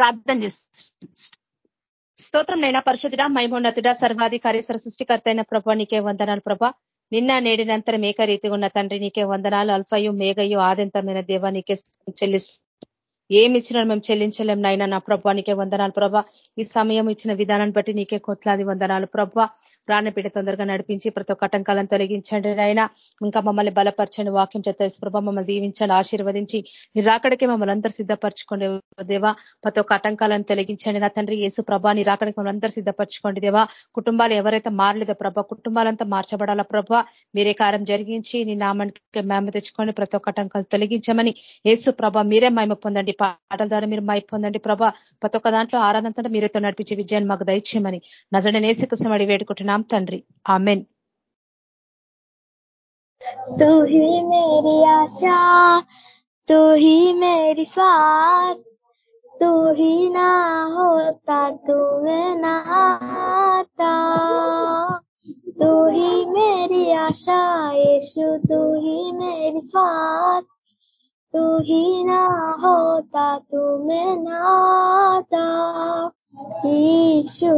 ప్రార్థన చేస్తుంది స్తోత్రం నైనా పరిశుద్ధుడ మైమోన్నతుడ సర్వాధికారి సృష్టికర్త అయిన ప్రభా నీకే వందనాలు ప్రభా. నిన్న నేడినంతరం ఏకరీతి ఉన్న తండ్రి నీకే వందనాలు. అల్ఫయు మేఘయు ఆదంతమైన దేవా నీకే చెల్లిస్తూ. ఏమి ఇచ్చినా మేము చెల్లించలేం నాయన నా ప్రభానికే వందనాలు ప్రభా. ఈ సమయం ఇచ్చిన విధానాన్ని బట్టి నీకే కొట్లాది వందనాలు ప్రభా. ప్రాణపీడ తొందరగా నడిపించి ప్రతి ఒక్క ఆటంకాలను తొలగించండి నాయన. ఇంకా మమ్మల్ని బలపరచండి. వాక్యం చేత ప్రభా మమ్మల్ని దీవించండి ఆశీర్వదించి నీ రాకడికి మమ్మల్ని అందరూ సిద్ధపరచుకోండి దేవా. ప్రతి ఒక్క ఆటంకాలను తొలగించండి నా తండ్రి యేసు ప్రభా నీ రాకడికి మమ్మల్ని అందరూ సిద్ధపరచుకోండి దేవా. కుటుంబాలు ఎవరైతే మారలేదో ప్రభా కుటుంబాలంతా మార్చబడాలా ప్రభా. మీరే కారం జరిగించి నీ నామానికి మేమ తెచ్చుకొని ప్రతి ఒక్క ఆటంకాలు తొలగించమని యేసు ప్రభా మీరే మహిమ పొందండి. పాటల ద్వారా మీరు మై పొందండి ప్రభా. ప్రతి ఒక్క దాంట్లో ఆరాధనతో మీరేతో నడిపించే విజయాన్ని మాకు దయచేయమని నజడ నేసి కోసం అడి వేడుకుంటున్నాం. తండ్రి ఆమెన్ तू ही मेरी आशा तू ही मेरी श्वास तू ही ना होता तू मैं नाता तू ही मेरी आशा यीशु तू ही मेरी श्वास तू ही ना होता तू मैं नाता ईशु ఈశో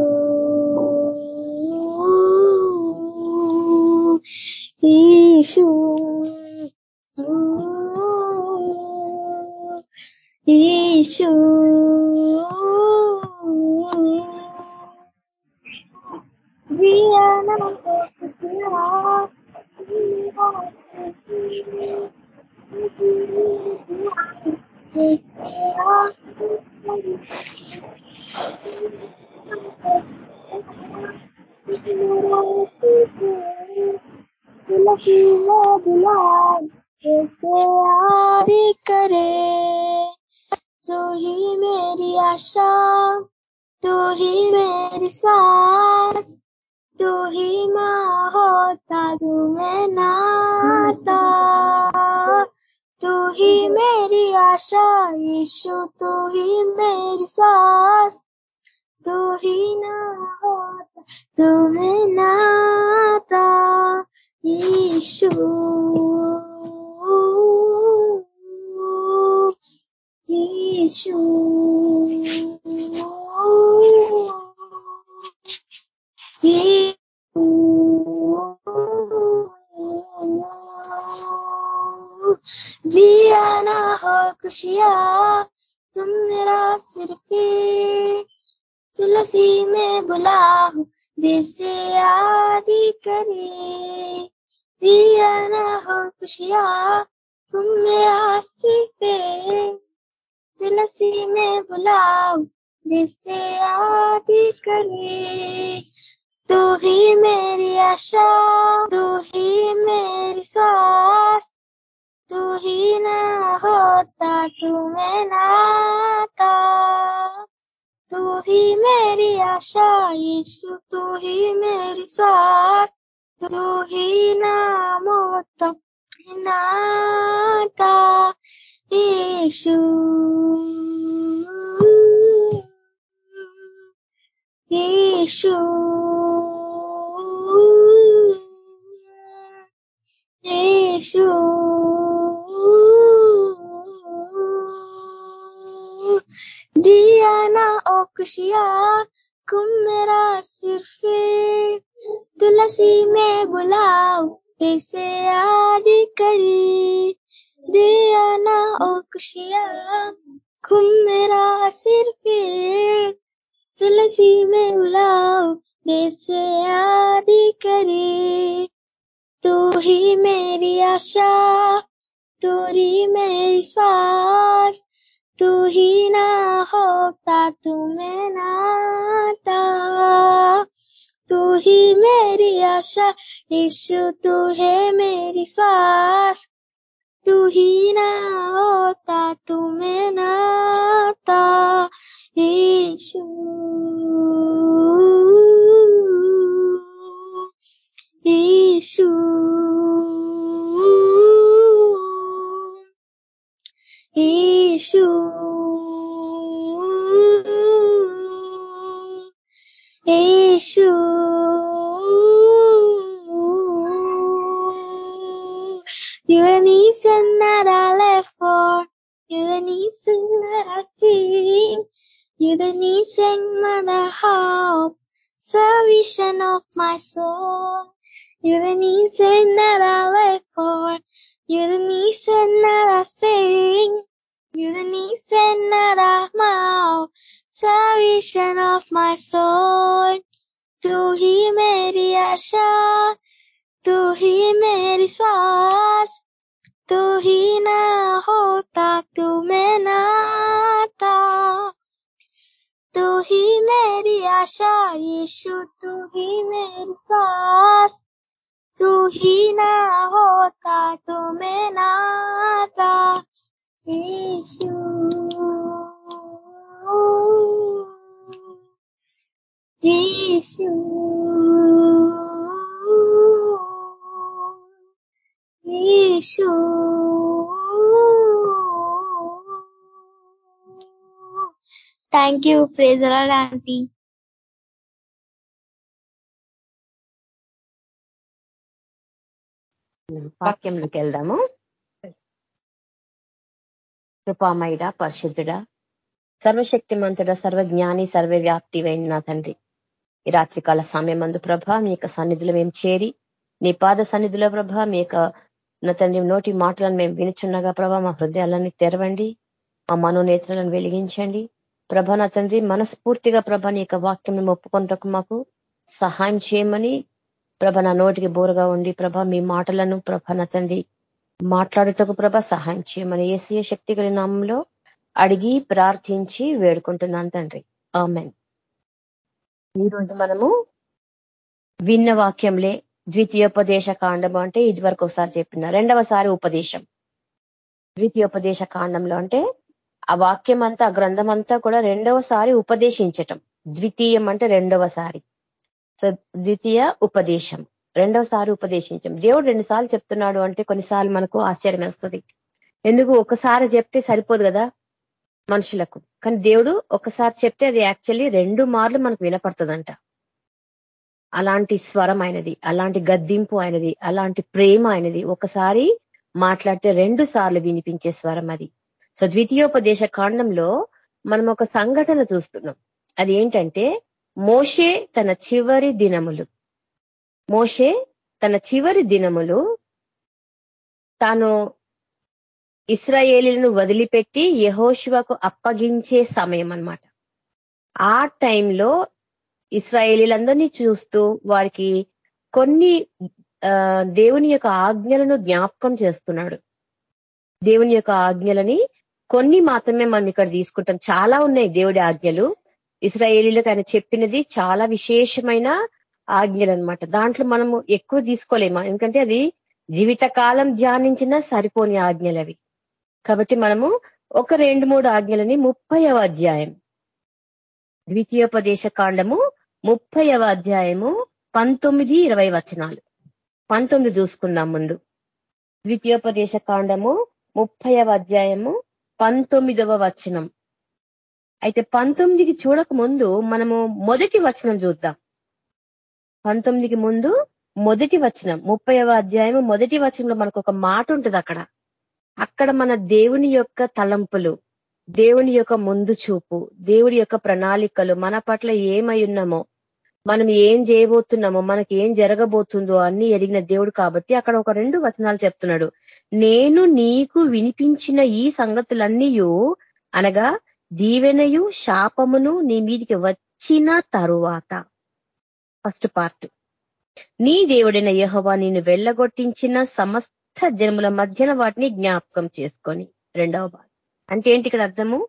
ఈశో ఈశో Thank you. आदि करे तू ही मेरी आशा, तू ही मेरी श्वास तू ही माँ होता, तू मैं नाता। आशा यीशु तू ही मेरी श्वास तू ही ना होता तू मैं नाता यीशु यीशु जिया खुशिया, तुम मेरा सिर्फ़ तुलसी में बुलाओ देसे आदि करे। ना हो खुशिया, तुम मेरा सिर्फ़ तुलसी में बुलाओ जिससे आदि करे। तू ही मेरी आशा, तू ही मेरी सांस। তুহিনা হোতা তুমে নাতা। তুহি মেরি আশা, ইসু, তুহি মেরি স্বাদ তুহি নাম নাতা, ইসু। ইসু। ইসু। खुशियाना ओ खुशिया कुम मेरा तुलसी में बुलाओ तैसे आदि करी। दियाना ओ खुशिया कुम मेरा तुलसी में बुलाओ जैसे आदि करी। तू ही मेरी आशा तोरी मेरी श्वास। तू ही ना होता, तू मैं नाता तू ही मेरी आशा, यीशु, तू है मेरी श्वास तू ही ना होता, तू मैं नाता यीशु। यीशु। Yeshu Yeshu You're an eason that I left for. You're an eason that I sing. You're the eason that I hope. Salvation of my soul. You're an eason that I left for. You're the reason that I sing. You're the reason that I mouth, salvation of my soul. तू ही मेरी आशा तू ही मेरी श्वास तू ही ना होता तू मैं नाता तू ही मेरी आशा यीशु तू ही मेरी श्वास तू ही ना होता तू मैं नाता यीशु Yeshu Yeshu thank you ప్రేజరా aunty వాక్యంలోకి వెళ్దాము. కృపామయుడ పరిశుద్ధుడ సర్వశక్తిమంతుడ సర్వజ్ఞాని సర్వవ్యాప్తి అయిన నా తండ్రి. ఈ రాత్రికాల సమయం అందు ప్రభ మీ యొక్క సన్నిధిలో మేము చేరి నీ పాద సన్నిధిలో ప్రభ మీ యొక్క నా తండ్రి నోటి మాటలను మేము వినుచున్నగా ప్రభ మా హృదయాలని తెరవండి మా మనోనేత్రాలను వెలిగించండి. ప్రభ నా తండ్రి మనస్ఫూర్తిగా ప్రభ నీ యొక్క వాక్యం మేము ఒప్పుకుంటకు మాకు సహాయం చేయమని ప్రభ నా నోటికి బోరుగా ఉండి ప్రభ మీ మాటలను ప్రభ నా తండ్రి మాట్లాడుటకు ప్రభ సహాయం చేయమని ఏసీయ శక్తి కలిగిన నామంలో అడిగి ప్రార్థించి వేడుకుంటున్నాను తండ్రి. ఆమెన్. ఈరోజు మనము విన్న వాక్యంలే ద్వితీయోపదేశ కాండము అంటే ఇదివరకు ఒకసారి చెప్పిన రెండవసారి ఉపదేశం. ద్వితీయోపదేశ కాండంలో అంటే ఆ వాక్యం అంతా ఆ గ్రంథం అంతా కూడా రెండవసారి ఉపదేశించటం. ద్వితీయం అంటే రెండవసారి. ద్వితీయ ఉపదేశం. రెండవసారి ఉపదేశించం. దేవుడు రెండు సార్లు చెప్తున్నాడు అంటే కొన్నిసార్లు మనకు ఆశ్చర్యం వేస్తుంది. ఎందుకు? ఒకసారి చెప్తే సరిపోదు కదా మనుషులకు. కానీ దేవుడు ఒకసారి చెప్తే అది యాక్చువల్లీ రెండు మార్లు మనకు వినపడుతుందంట. అలాంటి స్వరం అయినది అలాంటి గద్దింపు అయినది అలాంటి ప్రేమ అయినది ఒకసారి మాట్లాడితే రెండు సార్లు వినిపించే స్వరం అది. సో ద్వితీయోపదేశ కాండంలో మనం ఒక సంఘటన చూస్తున్నాం. అది ఏంటంటే మోషే తన చివరి దినములు. మోషే తన చివరి దినములు తాను ఇస్రాయేలీలను వదిలిపెట్టి యహోశివకు అప్పగించే సమయం అన్నమాట ఆ టైంలో ఇస్రాయేలీలందరినీ చూస్తూ వారికి కొన్ని దేవుని యొక్క ఆజ్ఞలను జ్ఞాపకం చేస్తున్నాడు. దేవుని యొక్క ఆజ్ఞలని కొన్ని మాత్రమే మనం ఇక్కడ తీసుకుంటాం. చాలా ఉన్నాయి దేవుడి ఆజ్ఞలు. ఇస్రాయేలీలకు ఆయన చెప్పినది చాలా విశేషమైన ఆజ్ఞలు అనమాట దాంట్లో మనము ఎక్కువ తీసుకోలేము. ఎందుకంటే అది జీవితకాలం ధ్యానించిన సరిపోని ఆజ్ఞలు అవి. కాబట్టి మనము ఒక రెండు మూడు ఆజ్ఞలని ముప్పైవ అధ్యాయం. ద్వితీయోపదేశ కాండము ముప్పైవ అధ్యాయము పంతొమ్మిది ఇరవై వచనాలు. పంతొమ్మిది చూసుకుందాం ముందు. ద్వితీయోపదేశ కాండము ముప్పైవ అధ్యాయము పంతొమ్మిదవ వచనం. అయితే పంతొమ్మిదికి చూడక ముందు మనము మొదటి వచనం చూద్దాం. పంతొమ్మిదికి ముందు మొదటి వచనం ముప్పైవ అధ్యాయము మొదటి వచనంలో మనకు ఒక మాట ఉంటుంది అక్కడ. అక్కడ మన దేవుని యొక్క తలంపులు దేవుని యొక్క ముందు చూపు దేవుడి యొక్క ప్రణాళికలు మన పట్ల ఏమై ఉన్నామో మనం ఏం చేయబోతున్నామో మనకి ఏం జరగబోతుందో అన్ని ఎరిగిన దేవుడు కాబట్టి అక్కడ ఒక రెండు వచనాలు చెప్తున్నాడు. నేను నీకు వినిపించిన ఈ సంగతులన్నీ అనగా దీవెనయు శాపమును నీ మీదికి వచ్చిన తరువాత. ఫస్ట్ పార్ట్ నీ దేవుడైన యహోవా నిన్ను వెళ్ళగొట్టించిన సమస్త జన్ముల మధ్యన వాటిని జ్ఞాపకం చేసుకొని. రెండవ భాగం అంటే ఏంటి ఇక్కడ అర్థము?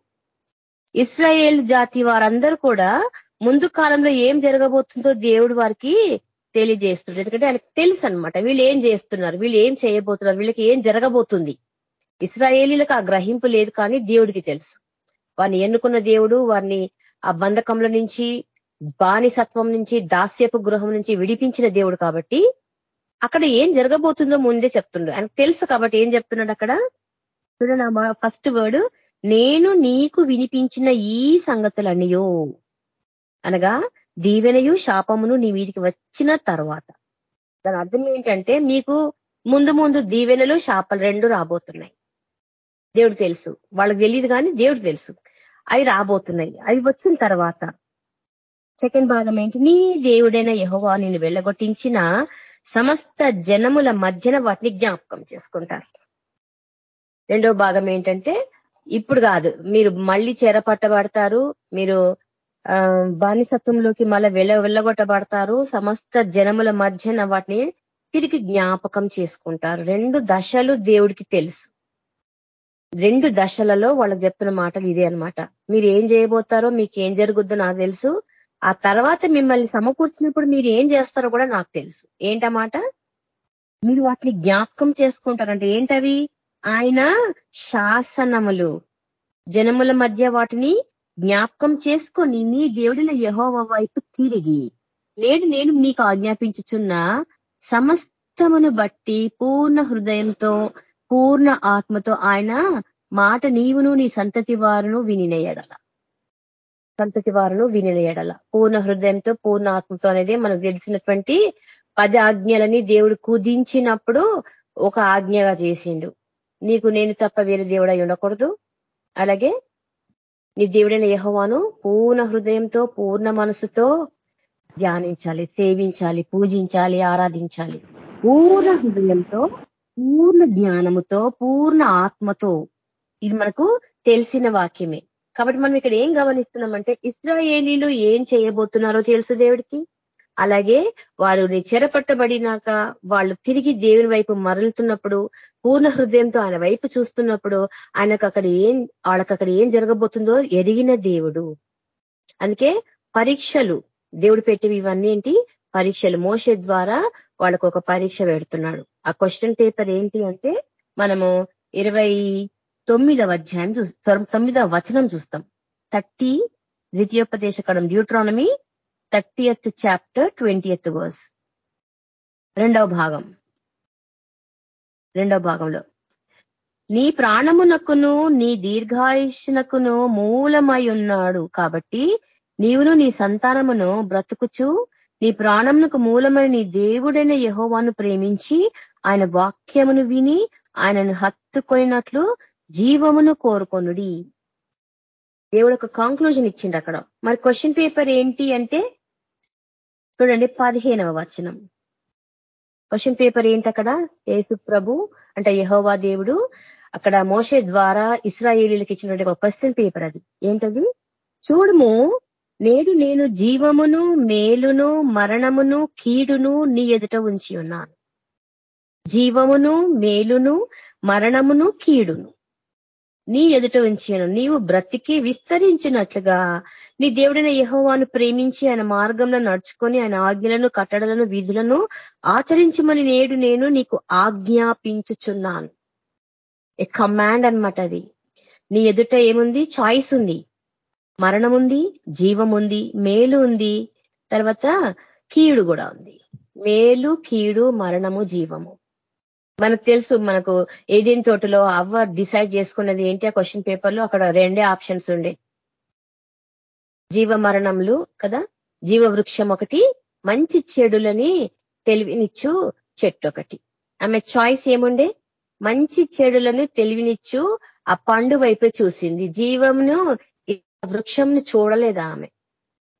ఇస్రాయేల్ జాతి వారందరూ కూడా ముందు కాలంలో ఏం జరగబోతుందో దేవుడు వారికి తెలియజేస్తుంది ఎందుకంటే ఆయనకు తెలుసు అనమాట వీళ్ళు ఏం చేస్తున్నారు? వీళ్ళు ఏం చేయబోతున్నారు? వీళ్ళకి ఏం జరగబోతుంది? ఇస్రాయేలీలకు ఆ గ్రహింపు లేదు కానీ దేవుడికి తెలుసు. వారిని ఎన్నుకున్న దేవుడు వారిని ఆ బంధకంలో నుంచి బానిసత్వం నుంచి దాస్యపు గృహం నుంచి విడిపించిన దేవుడు కాబట్టి అక్కడ ఏం జరగబోతుందో ముందే చెప్తుండు. ఆయనకు తెలుసు కాబట్టి ఏం చెప్తున్నాడు అక్కడ? చూడండి ఫస్ట్ వర్డ్ నేను నీకు వినిపించిన ఈ సంగతులన్నయో అనగా దీవెనయు శాపమును నీ వీటికి వచ్చిన తర్వాత. దాని అర్థం ఏంటంటే మీకు ముందు ముందు దీవెనలు శాపలు రెండు రాబోతున్నాయి. దేవుడు తెలుసు. వాళ్ళకి తెలియదు కానీ దేవుడు తెలుసు. అవి రాబోతున్నాయి. అవి వచ్చిన తర్వాత సెకండ్ భాగం ఏంటి? నీ దేవుడైన యహోవా నేను వెళ్ళగొట్టించిన సమస్త జనముల మధ్యన వాటిని జ్ఞాపకం చేసుకుంటారు. రెండో భాగం ఏంటంటే ఇప్పుడు కాదు మీరు మళ్ళీ చేరపట్టబడతారు మీరు బానిసత్వంలోకి మళ్ళీ వెళ్ళ వెళ్ళగొట్టబడతారు సమస్త జనముల మధ్యన వాటిని తిరిగి జ్ఞాపకం చేసుకుంటారు. రెండు దశలు దేవుడికి తెలుసు. రెండు దశలలో వాళ్ళకి చెప్తున్న మాటలు ఇదే అనమాట మీరు ఏం చేయబోతారో మీకు ఏం జరుగుద్దో నాకు తెలుసు. ఆ తర్వాత మిమ్మల్ని సమకూర్చినప్పుడు మీరు ఏం చేస్తారో కూడా నాకు తెలుసు. ఏంటమాట? మీరు వాటిని జ్ఞాపకం చేసుకుంటారంటే ఏంటవి? ఆయన శాసనములు. జనముల మధ్య వాటిని జ్ఞాపకం చేసుకొని నీ దేవుడిన యహోవ వైపు తిరిగి. నేడు నేను నీకు ఆజ్ఞాపించుచున్న సమస్తమును బట్టి పూర్ణ హృదయంతో పూర్ణ ఆత్మతో ఆయన మాట నీవును నీ సంతతి వారును వినినయడల సంతతి వారును వినినయడల పూర్ణ హృదయంతో పూర్ణ ఆత్మతో అనేది మనకు తెలిసినటువంటి పది ఆజ్ఞలని దేవుడు కుదించినప్పుడు ఒక ఆజ్ఞగా చేసిండు. నీకు నేను తప్ప వేరే దేవుడై ఉండకూడదు. అలాగే నీ దేవుడైన యహోవాను పూర్ణ హృదయంతో పూర్ణ మనసుతో ధ్యానించాలి సేవించాలి పూజించాలి ఆరాధించాలి. పూర్ణ హృదయంతో పూర్ణ జ్ఞానముతో పూర్ణ ఆత్మతో ఇది మనకు తెలిసిన వాక్యమే. కాబట్టి మనం ఇక్కడ ఏం గమనిస్తున్నామంటే ఇస్రాయేలీలు ఏం చేయబోతున్నారో తెలుసు దేవుడికి? అలాగే వారు చెరపట్టబడినాక వాళ్ళు తిరిగి దేవుని వైపు మరలుతున్నప్పుడు పూర్ణ హృదయంతో ఆయన వైపు చూస్తున్నప్పుడు ఆయనకు అక్కడ ఏం వాళ్ళకి అక్కడ ఏం జరగబోతుందో ఎరిగిన దేవుడు. అందుకే పరీక్షలు దేవుడు పెట్టివి ఇవన్నీ ఏంటి? పరీక్షలు. మోసే ద్వారా వాళ్ళకు ఒక పరీక్ష పెడుతున్నాడు. ఆ క్వశ్చన్ పేపర్ ఏంటి అంటే మనము ఇరవై తొమ్మిదవ అధ్యాయం చూ తొమ్మిదవ వచనం చూస్తాం. థర్టీ ద్వితీయోపదేశ Kadam Deuteronomy thirtieth chapter twentieth verse రెండవ భాగం. రెండవ భాగంలో. నీ ప్రాణమునకును నీ దీర్ఘాయుష్నకును మూలమై ఉన్నాడు కాబట్టి నీవును నీ సంతానమును బ్రతుకుచు నీ ప్రాణమునకు మూలమైన నీ దేవుడైన యహోవాను ప్రేమించి ఆయన వాక్యమును విని ఆయనను హత్తుకొనినట్లు జీవమును కోరుకొనుడి. దేవుడు ఒక కాంక్లూజన్ ఇచ్చిండు అక్కడ. మరి క్వశ్చన్ పేపర్ ఏంటి అంటే చూడండి పదిహేనవ వచనం. క్వశ్చన్ పేపర్ ఏంటి అక్కడ? యేసు ప్రభు అంటే యహోవా దేవుడు అక్కడ మోసే ద్వారా ఇస్రాయేలీలకు ఇచ్చినటువంటి ఒక క్వశ్చన్ పేపర్ అది. ఏంటది? చూడము నేడు నేను జీవమును మేలును మరణమును కీడును నీ ఎదుట ఉంచి ఉన్నాను జీవమును మేలును మరణమును కీడును. నీ ఎదుట ఉంచాను నీవు బ్రతికి విస్తరించినట్లుగా నీ దేవుడైన యహోవాను ప్రేమించి ఆయన మార్గంలో నడుచుకొని ఆయన ఆజ్ఞలను కట్టడలను విధులను ఆచరించమని నేడు నేను నీకు ఆజ్ఞాపించుచున్నాను. ఏ కమాండ్ అనమాట అది. నీ ఎదుట ఏముంది? చాయిస్ ఉంది. మరణం ఉంది జీవం ఉంది మేలు ఉంది. తర్వాత కీడు కూడా ఉంది. మేలు కీడు మరణము జీవము. మనకు తెలుసు మనకు ఏదేని తోటలో అవ్వ డిసైడ్ చేసుకున్నది ఏంటి? ఆ క్వశ్చన్ పేపర్లో అక్కడ రెండే ఆప్షన్స్ ఉండే. జీవ మరణములు కదా? జీవ వృక్షం ఒకటి మంచి చెడులని తెలివినిచ్చు చెట్టు ఒకటి. ఆమె చాయిస్ ఏముండే? మంచి చెడులను తెలివినిచ్చు ఆ పండు వైపే చూసింది. జీవమును వృక్షంను చూడలేదు ఆమె?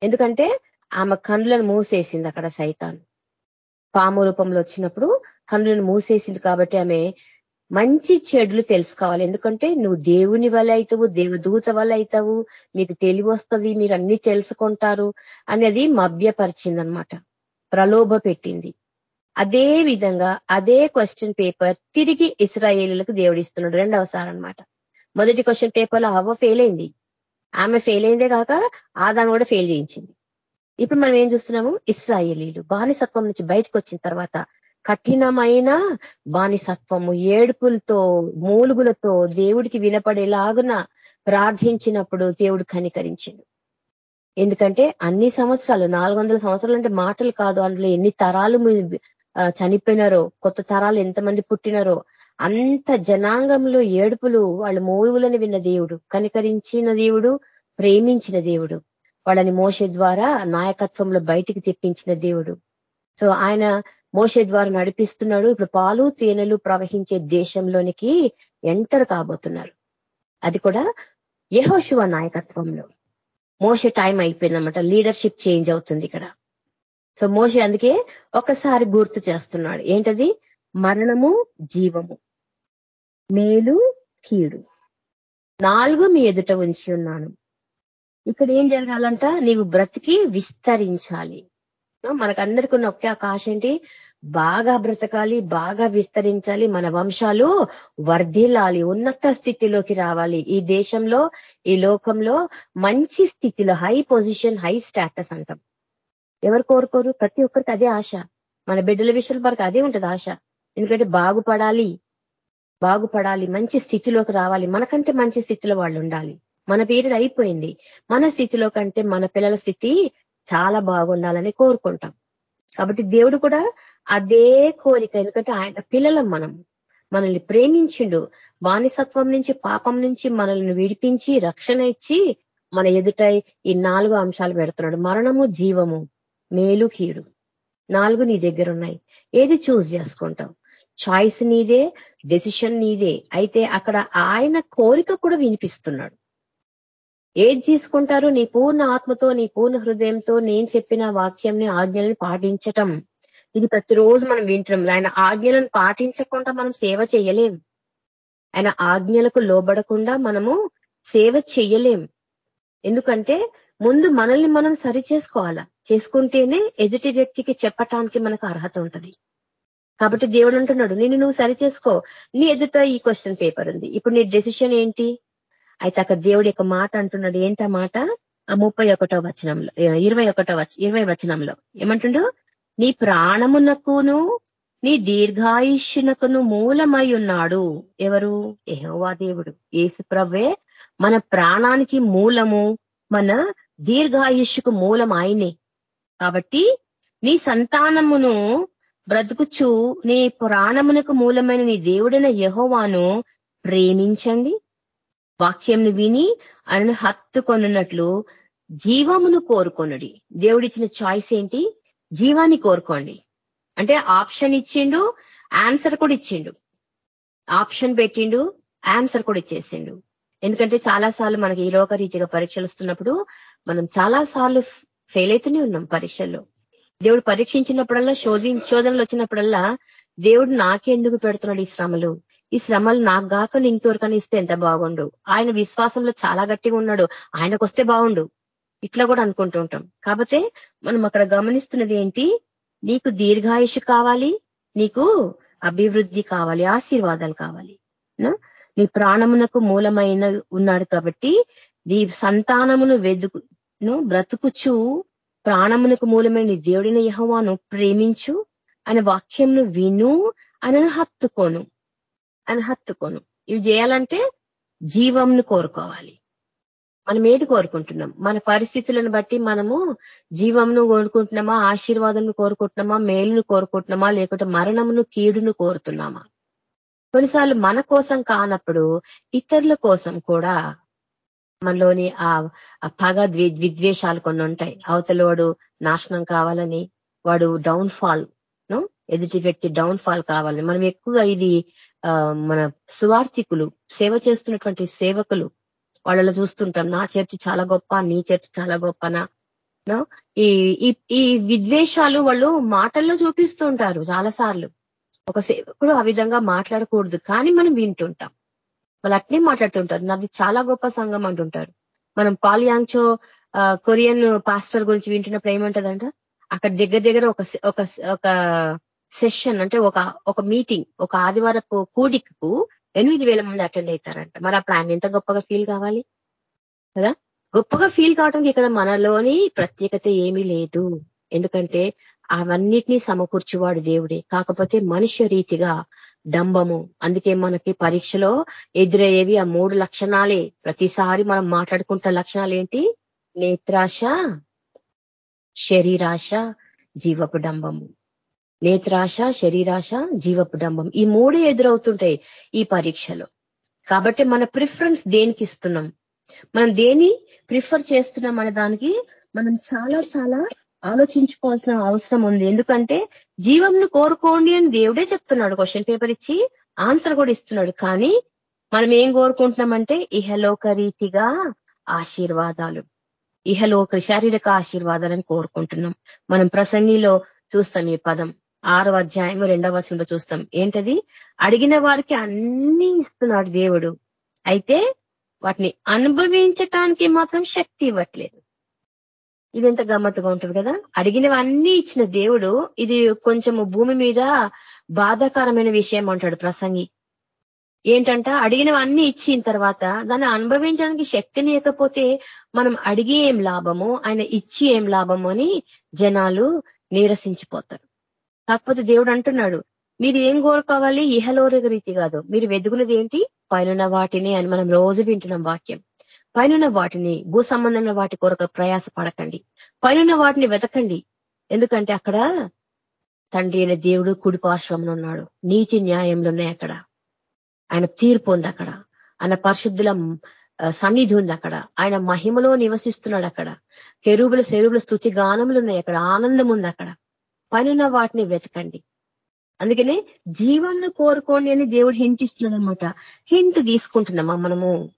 ఎందుకంటే ఆమె కన్నులను మూసేసింది అక్కడ సైతాన్. పాము రూపంలో వచ్చినప్పుడు కన్నులను మూసేసింది కాబట్టి ఆమె మంచి చెడులు తెలుసుకోవాలి. ఎందుకంటే నువ్వు దేవుని వల్ల అవుతావు దేవదూత వల్ల అవుతావు మీకు తెలివి వస్తుంది మీరు అన్ని తెలుసుకుంటారు అనేది మభ్యపరిచింది అనమాట ప్రలోభ పెట్టింది. అదే విధంగా అదే క్వశ్చన్ పేపర్ తిరిగి ఇస్రాయేలీలకు దేవుడిస్తున్నాడు. రెండవసారి అనమాట మొదటి క్వశ్చన్ పేపర్లో అవ్వ ఫెయిల్ అయింది. ఆమె ఫెయిల్ అయిందే కాక ఆదాను కూడా ఫెయిల్ చేయించింది. ఇప్పుడు మనం ఏం చూస్తున్నాము? ఇస్రాయేలీలు. బానిసత్వం నుంచి బయటకు వచ్చిన తర్వాత కఠినమైన బానిసత్వము ఏడుపులతో మూలుగులతో దేవుడికి వినపడేలాగున ప్రార్థించినప్పుడు దేవుడు కనికరించిండు. ఎందుకంటే అన్ని సంవత్సరాలు నాలుగు సంవత్సరాలు అంటే మాటలు కాదు. అందులో ఎన్ని తరాలు చనిపోయినారో కొత్త తరాలు ఎంతమంది పుట్టినారో అంత జనాంగంలో ఏడుపులు వాళ్ళ మూలుగులను విన్న దేవుడు కనికరించిన దేవుడు ప్రేమించిన దేవుడు. వాళ్ళని మోసే ద్వారా నాయకత్వంలో బయటికి తెప్పించిన దేవుడు. సో ఆయన మోసే ద్వారా నడిపిస్తున్నాడు. ఇప్పుడు పాలు తేనెలు ప్రవహించే దేశంలోనికి ఎంటర్ కాబోతున్నారు. అది కూడా యహోశివ నాయకత్వంలో. మోసే టైం అయిపోయిందనమాట లీడర్షిప్ చేంజ్ అవుతుంది ఇక్కడ. సో మోసే అందుకే ఒకసారి గుర్తు చేస్తున్నాడు. ఏంటది? మరణము జీవము. మేలు కీడు. నాలుగు మీ ఎదుట ఉంచి ఉన్నాను. ఇక్కడ ఏం జరగాలంట? నీవు బ్రతికి విస్తరించాలి. మనకందరికీ ఉన్న ఒకే ఆకాశ ఏంటి? బాగా బ్రతకాలి బాగా విస్తరించాలి. మన వంశాలు వర్ధిల్లాలి ఉన్నత స్థితిలోకి రావాలి. ఈ దేశంలో ఈ లోకంలో మంచి స్థితిలో హై పొజిషన్ హై స్టాటస్ అంటాం. ఎవరు కోరుకోరు? ప్రతి ఒక్కరికి అదే ఆశ. మన బిడ్డల విషయంలో మనకు అదే ఉంటుంది ఆశ. ఎందుకంటే బాగుపడాలి బాగుపడాలి మంచి స్థితిలోకి రావాలి. మనకంటే మంచి స్థితిలో వాళ్ళు ఉండాలి. మన పీరియడ్ అయిపోయింది. మన స్థితిలో కంటే మన పిల్లల స్థితి చాలా బాగుండాలని కోరుకుంటాం. కాబట్టి దేవుడు కూడా అదే కోరిక. ఎందుకంటే ఆయన పిల్లలం మనం. మనల్ని ప్రేమించిండు. బానిసత్వం నుంచి పాపం నుంచి మనల్ని విడిపించి రక్షణ ఇచ్చి మన ఎదుట ఈ నాలుగు అంశాలు పెడుతున్నాడు. మరణము జీవము మేలు కీడు. నాలుగు నీ దగ్గర ఉన్నాయి. ఏది చూస్ చేసుకుంటావు? చాయిస్ నీదే డెసిషన్ నీదే. అయితే అక్కడ ఆయన కోరిక కూడా వినిపిస్తున్నాడు. ఏది తీసుకుంటారు నీ పూర్ణ ఆత్మతో నీ పూర్ణ హృదయంతో నేను చెప్పిన వాక్యంని ఆజ్ఞలను పాటించటం. ఇది ప్రతిరోజు మనం వింటున్నాం. ఆయన ఆజ్ఞలను పాటించకుండా మనం సేవ చేయలేం. ఆయన ఆజ్ఞలకు లోబడకుండా మనము సేవ చేయలేం. ఎందుకంటే ముందు మనల్ని మనం సరి చేసుకోవాలా? చేసుకుంటేనే ఎదుటి వ్యక్తికి చెప్పటానికి మనకు అర్హత ఉంటుంది. కాబట్టి దేవుడు అంటున్నాడు నేను నువ్వు సరి చేసుకో. నీ ఎదుట ఈ క్వశ్చన్ పేపర్ ఉంది. ఇప్పుడు నీ డెసిషన్ ఏంటి? అయితే అక్కడ దేవుడి యొక్క మాట అంటున్నాడు. ఏంటా మాట? ఆ ముప్పై ఒకటో వచనంలో ఇరవై ఒకటో వచ ఇరవై వచనంలో. ఏమంటుండు? నీ ప్రాణమునకును నీ దీర్ఘాయుష్యునకును మూలమై ఉన్నాడు. ఎవరు? ఏహోవా దేవుడు. ఏసు ప్రవ్వే మన ప్రాణానికి మూలము మన దీర్ఘాయుష్యుకు మూలం ఆయనే కాబట్టి నీ సంతానమును బ్రతుకుచు నీ ప్రాణమునకు మూలమైన నీ దేవుడైన యహోవాను ప్రేమించండి. వాక్యంను విని ఆయన హత్తుకొనున్నట్లు జీవమును కోరుకొనుడి. దేవుడిచ్చిన చాయిస్ ఏంటి? జీవాన్ని కోరుకోండి. అంటే ఆప్షన్ ఇచ్చిండు ఆన్సర్ కూడా ఇచ్చిండు. ఆప్షన్ పెట్టిండు ఆన్సర్ కూడా ఇచ్చేసిండు. ఎందుకంటే చాలా సార్లు మనకి ఈ లోకరీతిగా పరీక్షలు వస్తున్నప్పుడు మనం చాలా సార్లు ఫెయిల్ అవుతూనే ఉన్నాం పరీక్షల్లో. దేవుడు పరీక్షించినప్పుడల్లా శోధి శోధనలు వచ్చినప్పుడల్లా దేవుడు నాకెందుకు పెడుతున్నాడు ఈ శ్రమలు? ఈ శ్రమలు నాకు గాక ఇంకెవరికైనా ఇస్తే ఎంత బాగుండు? ఆయన విశ్వాసంలో చాలా గట్టిగా ఉన్నాడు. ఆయనకు వస్తే బాగుండు. ఇట్లా కూడా అనుకుంటూ ఉంటాం. కాకపోతే మనం అక్కడ గమనిస్తున్నది ఏంటి? నీకు దీర్ఘాయుష్ కావాలి నీకు అభివృద్ధి కావాలి ఆశీర్వాదాలు కావాలి. నీ? ప్రాణమునకు మూలమైన ఉన్నాడు కాబట్టి నీ సంతానమును వెదుకును బ్రతుకుచు. ప్రాణమునకు మూలమైన దేవుడిని దేవుడిన యహవాను ప్రేమించు. ఆయన వాక్యంను విను. ఆయనను హత్తుకోను. అని హత్తుకోను. ఇవి చేయాలంటే జీవంను కోరుకోవాలి. మనం ఏది కోరుకుంటున్నాం? మన పరిస్థితులను బట్టి మనము జీవంను కోరుకుంటున్నామా ఆశీర్వాదంను కోరుకుంటున్నామా మేలును కోరుకుంటున్నామా లేకుంటే మరణమును కీడును కోరుతున్నామా? కొన్నిసార్లు మన కోసం కానప్పుడు ఇతరుల కోసం కూడా మనలోని ఆ పగ విద్వేషాలు కొన్ని ఉంటాయి. అవతల వాడు నాశనం కావాలని వాడు డౌన్ ఫాల్ ఎదుటి వ్యక్తి డౌన్ ఫాల్ కావాలని. మనం ఎక్కువగా ఇది మన సువార్థికులు సేవ చేస్తున్నటువంటి సేవకులు వాళ్ళలో చూస్తుంటాం నా చర్చి చాలా గొప్ప నీ చర్చి చాలా గొప్పనా? ఈ ఈ విద్వేషాలు వాళ్ళు మాటల్లో చూపిస్తూ ఉంటారు చాలా సార్లు ఒక సేవకుడు ఆ విధంగా మాట్లాడకూడదు కానీ మనం వింటుంటాం. వాళ్ళు అట్నే మాట్లాడుతుంటారు నాది చాలా గొప్ప సంఘం అంటుంటారు. మనం పాలియాంచో కొరియన్ పాస్టర్ గురించి వింటున్నప్పుడు ఏమంటదంట? అక్కడ దగ్గర దగ్గర ఒక ఒక సెషన్ అంటే ఒక ఒక మీటింగ్ ఒక ఆదివారపు కూడికకు ఎనిమిది వేల మంది అటెండ్ అవుతారంట మరి అప్పుడు ఆయన ఎంత గొప్పగా ఫీల్ కావాలి? కదా? గొప్పగా ఫీల్ కావడానికి ఇక్కడ మనలోని ప్రత్యేకత ఏమీ లేదు. ఎందుకంటే అవన్నిటినీ సమకూర్చువాడు దేవుడే. కాకపోతే మనుష్య రీతిగా డంబము. అందుకే మనకి పరీక్షలో ఎదురయ్యేవి ఆ మూడు లక్షణాలే. ప్రతిసారి మనం మాట్లాడుకుంటున్న లక్షణాలు ఏంటి? నేత్రాశ శరీరాశ జీవపు డంబము. నేత్రాశ శరీరాశ జీవపుడంబం ఈ మూడే ఎదురవుతుంటాయి ఈ పరీక్షలో. కాబట్టి మన ప్రిఫరెన్స్ దేనికి ఇస్తున్నాం? మనం దేని ప్రిఫర్ చేస్తున్నాం అనే దానికి మనం చాలా చాలా ఆలోచించుకోవాల్సిన అవసరం ఉంది. ఎందుకంటే జీవంను కోరుకోండి అని దేవుడే చెప్తున్నాడు. క్వశ్చన్ పేపర్ ఇచ్చి ఆన్సర్ కూడా ఇస్తున్నాడు. కానీ మనం ఏం కోరుకుంటున్నామంటే ఇహలోక రీతిగా ఆశీర్వాదాలు. ఇహలోక శారీరక ఆశీర్వాదాలను కోరుకుంటున్నాం. మనం ప్రసంగిలో చూస్తాం ఈ పదం. ఆరో అధ్యాయం రెండవ వచనంలో చూస్తాం. ఏంటది? అడిగిన వారికి అన్ని ఇస్తున్నాడు దేవుడు. అయితే వాటిని అనుభవించటానికి మాత్రం శక్తి ఇవ్వట్లేదు. ఇది ఎంత గమ్మత్తుగా ఉంటుంది కదా? అడిగినవన్నీ ఇచ్చిన దేవుడు ఇది కొంచెము భూమి మీద బాధాకరమైన విషయం అంటాడు ప్రసంగి. ఏంటంట? అడిగినవన్నీ ఇచ్చిన తర్వాత దాన్ని అనుభవించడానికి శక్తిని లేకపోతే మనం అడిగి ఏం లాభము? ఆయన ఇచ్చి ఏం లాభము అని జనాలు నీరసించిపోతారు. కాకపోతే దేవుడు అంటున్నాడు మీరు ఏం కోరుకోవాలి? ఇహలోరగ రీతి కాదు. మీరు వెతుకున్నది ఏంటి? పైన వాటిని అని మనం రోజు వింటున్నాం వాక్యం. పైన వాటిని భూ సంబంధమైన వాటి కొరకు ప్రయాస పడకండి. పైన వాటిని వెతకండి. ఎందుకంటే అక్కడ తండ్రి అయిన దేవుడు కుడి పార్శ్వంలో ఉన్నాడు. నీతి న్యాయంలో ఉన్నాయి అక్కడ. ఆయన తీర్పు ఉంది అక్కడ. ఆయన పరిశుద్ధుల సన్నిధి ఉంది అక్కడ. ఆయన మహిమలో నివసిస్తున్నాడు అక్కడ. కెరూబుల శరూబుల స్థుతి గానములు ఉన్నాయి అక్కడ. ఆనందం ఉంది అక్కడ. పైన వాటిని వెతకండి. అందుకనే జీవాన్ని కోరుకోండి అని దేవుడు హింట్ ఇస్తున్నాడు అనమాట హింట్ తీసుకుంటున్నామా మనము?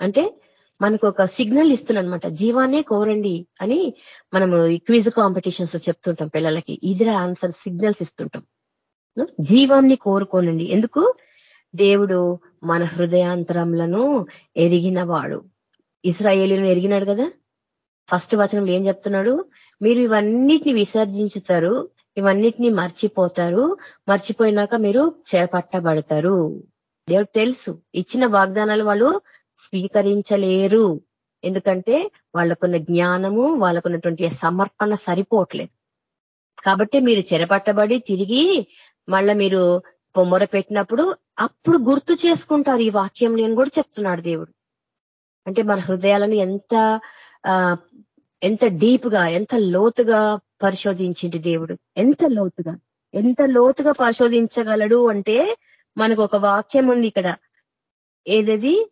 అంటే మనకు ఒక సిగ్నల్ ఇస్తున్నమాట జీవాన్నే కోరండి అని మనము క్విజ్ కాంపిటీషన్స్లో చెప్తుంటాం పిల్లలకి. ఇదిరా ఆన్సర్ సిగ్నల్స్ ఇస్తుంటాం. జీవాన్ని కోరుకోనండి. ఎందుకు? దేవుడు మన హృదయాంతరంలను ఎరిగినవాడు. ఇస్రాయేలీలను ఎరిగినాడు కదా? ఫస్ట్ వచనంలో ఏం చెప్తున్నాడు? మీరు ఇవన్నిటిని విసర్జించుతారు ఇవన్నిటిని మర్చిపోతారు మర్చిపోయినాక మీరు చేపట్టబడతారు. దేవుడు తెలుసు ఇచ్చిన వాగ్దానాలు వాళ్ళు స్వీకరించలేరు. ఎందుకంటే వాళ్ళకున్న జ్ఞానము వాళ్ళకున్నటువంటి సమర్పణ సరిపోవట్లేదు. కాబట్టి మీరు చెరపట్టబడి తిరిగి మళ్ళా మీరు పొమ్మర పెట్టినప్పుడు అప్పుడు గుర్తు చేసుకుంటారు ఈ వాక్యం నేను కూడా చెప్తున్నాడు దేవుడు. అంటే మన హృదయాలను ఎంత ఎంత డీప్గా ఎంత లోతుగా పరిశోధించింది దేవుడు? ఎంత లోతుగా? ఎంత లోతుగా పరిశోధించగలడు అంటే మనకు ఒక వాక్యం ఉంది ఇక్కడ. ఏదది?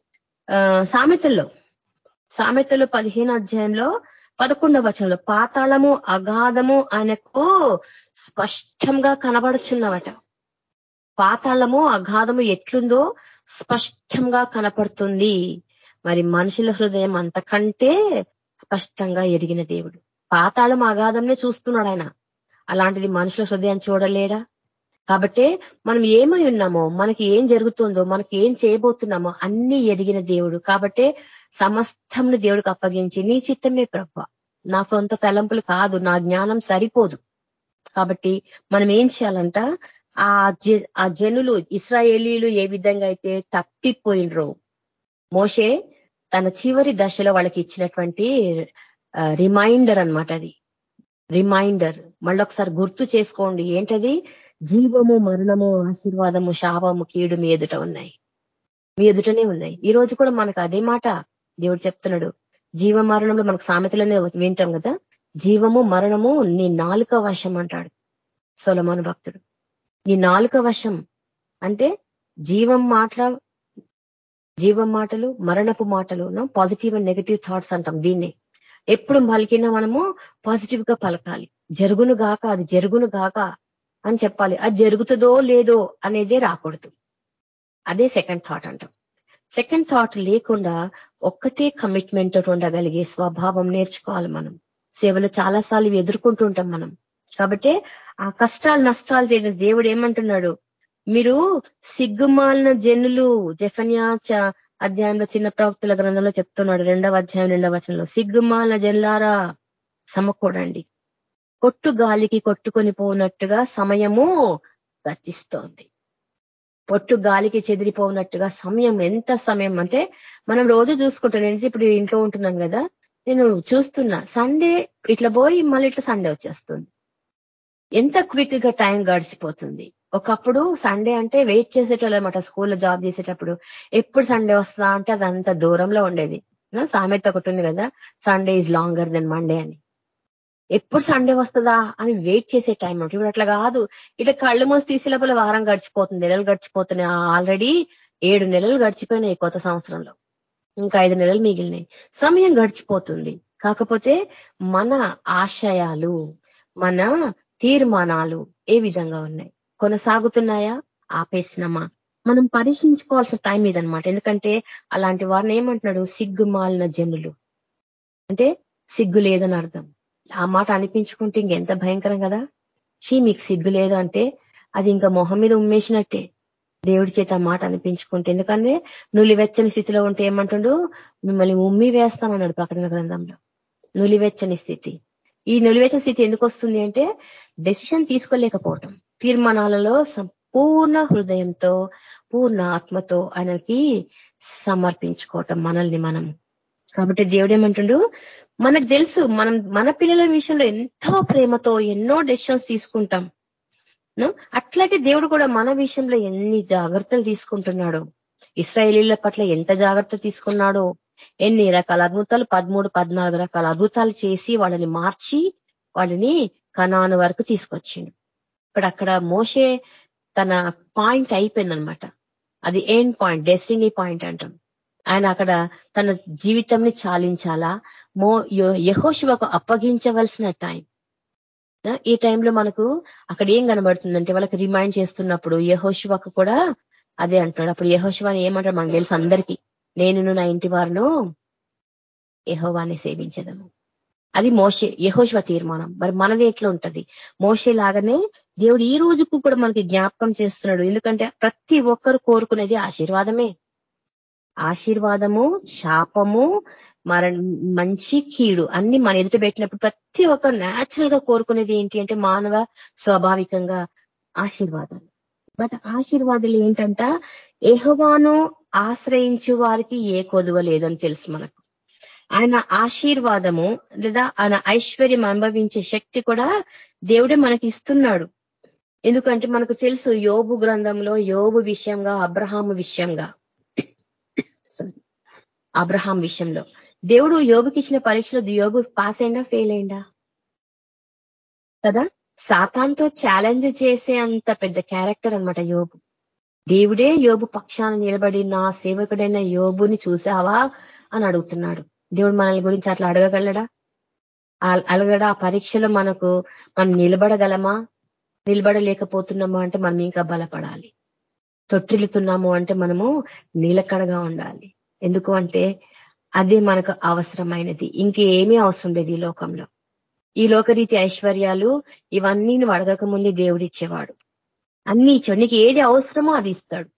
సామెతల్లో. సామెతలు పదిహేను అధ్యాయంలో పదకొండవ వచనంలో పాతాళము అగాధము ఆయనకు స్పష్టంగా కనబడుచున్నవట. పాతాళము అగాధము ఎట్లుందో స్పష్టంగా కనపడుతుంది. మరి మనుషుల హృదయం అంతకంటే స్పష్టంగా ఎరిగిన దేవుడు. పాతాళం అగాధంనే చూస్తున్నాడు ఆయన. అలాంటిది మనుషుల హృదయాన్ని చూడలేడా? కాబట్టి మనం ఏమై ఉన్నామో మనకి ఏం జరుగుతుందో మనకి ఏం చేయబోతున్నామో అన్ని ఎదిగిన దేవుడు. కాబట్టి సమస్తంను దేవుడికి అప్పగించి నీ చిత్తమే ప్రభ నా సొంత తలంపులు కాదు నా జ్ఞానం సరిపోదు. కాబట్టి మనం ఏం చేయాలంట? ఆ ఆ జనులు ఇస్రాయేలీలు ఏ విధంగా అయితే తప్పిపోయినరో మోషే తన చివరి దశలో వాళ్ళకి ఇచ్చినటువంటి రిమైండర్ అనమాట అది. రిమైండర్ మళ్ళొకసారి గుర్తు చేసుకోండి. ఏంటది? జీవము మరణము ఆశీర్వాదము శాపము కీడు మీ ఎదుట ఉన్నాయి. మీ ఎదుటనే ఉన్నాయి. ఈ రోజు కూడా మనకు అదే మాట దేవుడు చెప్తున్నాడు. జీవ మరణంలో మనకు సామెతలనే వింటాం కదా? జీవము మరణము నీ నాలుక వశం అంటాడు సొలమాను భక్తుడు. నీ నాలుక వశం అంటే జీవం మాట్లా జీవం మాటలు మరణపు మాటలు పాజిటివ్ అండ్ నెగిటివ్ థాట్స్ అంటాం దీన్నే. ఎప్పుడు పలికినా మనము పాజిటివ్గా పలకాలి. జరుగును గాక అది జరుగును గాక అని చెప్పాలి. అది జరుగుతుందో లేదో అనేదే రాకూడదు. అదే సెకండ్ థాట్ అంటాం. సెకండ్ థాట్ లేకుండా ఒక్కటే కమిట్మెంట్ తోటి ఉండగలిగే స్వభావం నేర్చుకోవాలి మనం. సేవలు చాలాసార్లు ఎదుర్కొంటూ ఉంటాం మనం. కాబట్టి ఆ కష్టాలు నష్టాలు తెలియదు దేవుడు ఏమంటున్నాడు? మీరు సిగ్గుమాలిన జనులు జఫన్యా అధ్యాయంలో చిన్న ప్రవక్తుల గ్రంథంలో చెప్తున్నాడు రెండవ అధ్యాయం రెండవ వచనంలో. సిగ్గుమాలిన జల్లారా సమకూడండి. కొట్టు గాలికి కొట్టుకొని పోనట్టుగా సమయము గతిస్తోంది. పొట్టు గాలికి చెదిరిపోనట్టుగా సమయం ఎంత సమయం అంటే మనం రోజు చూసుకుంటాం. నేను ఇప్పుడు ఇంట్లో ఉంటున్నాను కదా నేను చూస్తున్నా సండే ఇట్లా పోయి మళ్ళీ ఇట్లా సండే వచ్చేస్తుంది. ఎంత క్విక్గా టైం గడిచిపోతుంది. ఒకప్పుడు సండే అంటే వెయిట్ చేసేటోళ్ళు అనమాట స్కూల్లో జాబ్ చేసేటప్పుడు. ఎప్పుడు సండే వస్తుందా అంటే అదంత దూరంలో ఉండేది. సామెత ఒకటి ఉంది కదా Sunday is longer than Monday అని. ఎప్పుడు సండే వస్తుందా అని వెయిట్ చేసే టైం ఉంటుంది ఇప్పుడు అట్లా కాదు. ఇట్లా కళ్ళు మూసి తీసే లోపల వారం గడిచిపోతుంది నెలలు గడిచిపోతున్నాయి. ఆల్రెడీ ఏడు నెలలు గడిచిపోయినాయి కొత్త సంవత్సరంలో. ఇంకా ఐదు నెలలు మిగిలినాయి. సమయం గడిచిపోతుంది. కాకపోతే మన ఆశయాలు మన తీర్మానాలు ఏ విధంగా ఉన్నాయి? కొనసాగుతున్నాయా? ఆపేసినమా? మనం పరీక్షించుకోవాల్సిన టైం ఇదనమాట ఎందుకంటే అలాంటి వారిని ఏమంటున్నాడు? సిగ్గు మాలిన జనులు. అంటే సిగ్గు లేదని అర్థం. ఆ మాట అనిపించుకుంటే ఇంకెంత భయంకరం కదా? చీ మీకు సిగ్గు లేదు అంటే అది ఇంకా మొహం మీద ఉమ్మేసినట్టే. దేవుడి చేత మాట అనిపించుకుంటే. ఎందుకంటే నులివెచ్చని స్థితిలో ఉంటే ఏమంటుండు? మిమ్మల్ని ఉమ్మి వేస్తానన్నాడు ప్రకటన గ్రంథంలో. నులివెచ్చని స్థితి. ఈ నులివెచ్చని స్థితి ఎందుకు వస్తుంది అంటే డెసిషన్ తీసుకోలేకపోవటం. తీర్మానాలలో సంపూర్ణ హృదయంతో పూర్ణ ఆత్మతో ఆయనకి సమర్పించుకోవటం మనల్ని మనం. కాబట్టి దేవుడు ఏమంటుండు మనకు తెలుసు మనం మన పిల్లల విషయంలో ఎంతో ప్రేమతో ఎన్నో డెసిషన్స్ తీసుకుంటాం. అట్లాగే దేవుడు కూడా మన విషయంలో ఎన్ని జాగ్రత్తలు తీసుకుంటున్నాడు. ఇస్రాయేలీల పట్ల ఎంత జాగ్రత్త తీసుకున్నాడో. ఎన్ని రకాల అద్భుతాలు పదమూడు పద్నాలుగు రకాల అద్భుతాలు చేసి వాళ్ళని మార్చి వాళ్ళని కణాను వరకు తీసుకొచ్చిండు. ఇప్పుడు అక్కడ మోసే తన పాయింట్ అయిపోయిందనమాట. అది ఎండ్ పాయింట్ డెస్టినీ పాయింట్ అంటాం. ఆయన అక్కడ తన జీవితంని చాలించాలా? మో యహోశివకు అప్పగించవలసిన టైం ఈ టైంలో మనకు అక్కడ ఏం కనబడుతుందంటే వాళ్ళకి రిమైండ్ చేస్తున్నప్పుడు యహోశివకు కూడా అదే అంటున్నాడు అప్పుడు యహోశివాని ఏమంటాడు? మనకు తెలుసు అందరికీ. నేను నా ఇంటి వారును యహోవాన్ని సేవించదము. అది మోసే యహోశివ తీర్మానం. మరి మనది ఎట్లా ఉంటుంది? మోసే లాగానే దేవుడు ఈ రోజుకు కూడా మనకి జ్ఞాపకం చేస్తున్నాడు. ఎందుకంటే ప్రతి ఒక్కరు కోరుకునేది ఆశీర్వాదమే. ఆశీర్వాదము శాపము మర మంచి కీడు అన్ని మన ఎదుట పెట్టినప్పుడు ప్రతి ఒక్క న్యాచురల్గా కోరుకునేది ఏంటి అంటే మానవ స్వాభావికంగా ఆశీర్వాదాలు. బట్ ఆశీర్వాదాలు ఏంటంట ఎహవాను ఆశ్రయించు వారికి ఏ కొదువ లేదని తెలుసు మనకు. ఆయన ఆశీర్వాదము లేదా ఆయన ఐశ్వర్యం అనుభవించే శక్తి కూడా దేవుడే మనకి ఇస్తున్నాడు ఎందుకంటే మనకు తెలుసు యోబు గ్రంథంలో యోబు విషయంగా అబ్రహాము విషయంగా. అబ్రహాం విషయంలో. దేవుడు యోగుకి ఇచ్చిన పరీక్షలో యోగు పాస్ అయిందా ఫెయిల్ అయిందా? కదా? సాతాన్తో ఛాలెంజ్ చేసే అంత పెద్ద క్యారెక్టర్ అనమాట యోగు దేవుడే యోగు పక్షాన నిలబడి నా సేవకుడైన యోబుని చూసావా? అని అడుగుతున్నాడు. దేవుడు మనల్ని గురించి అట్లా అడగగలడా? అలగడా? ఆ పరీక్షలో మనకు మనం నిలబడగలమా? నిలబడలేకపోతున్నాము అంటే మనం ఇంకా బలపడాలి. తొట్టిల్లుతున్నాము అంటే మనము నీలకడగా ఉండాలి. ఎందుకు అంటే అదే మనకు అవసరమైనది. ఇంకేమీ అవసరం లేదు ఈ లోకంలో. ఈ లోకరీతి ఐశ్వర్యాలు ఇవన్నీ నువ్వు అడగక ముందే దేవుడిచ్చేవాడు అన్ని ఇచ్చాడు నీకు ఏది అవసరమో అది ఇస్తాడు.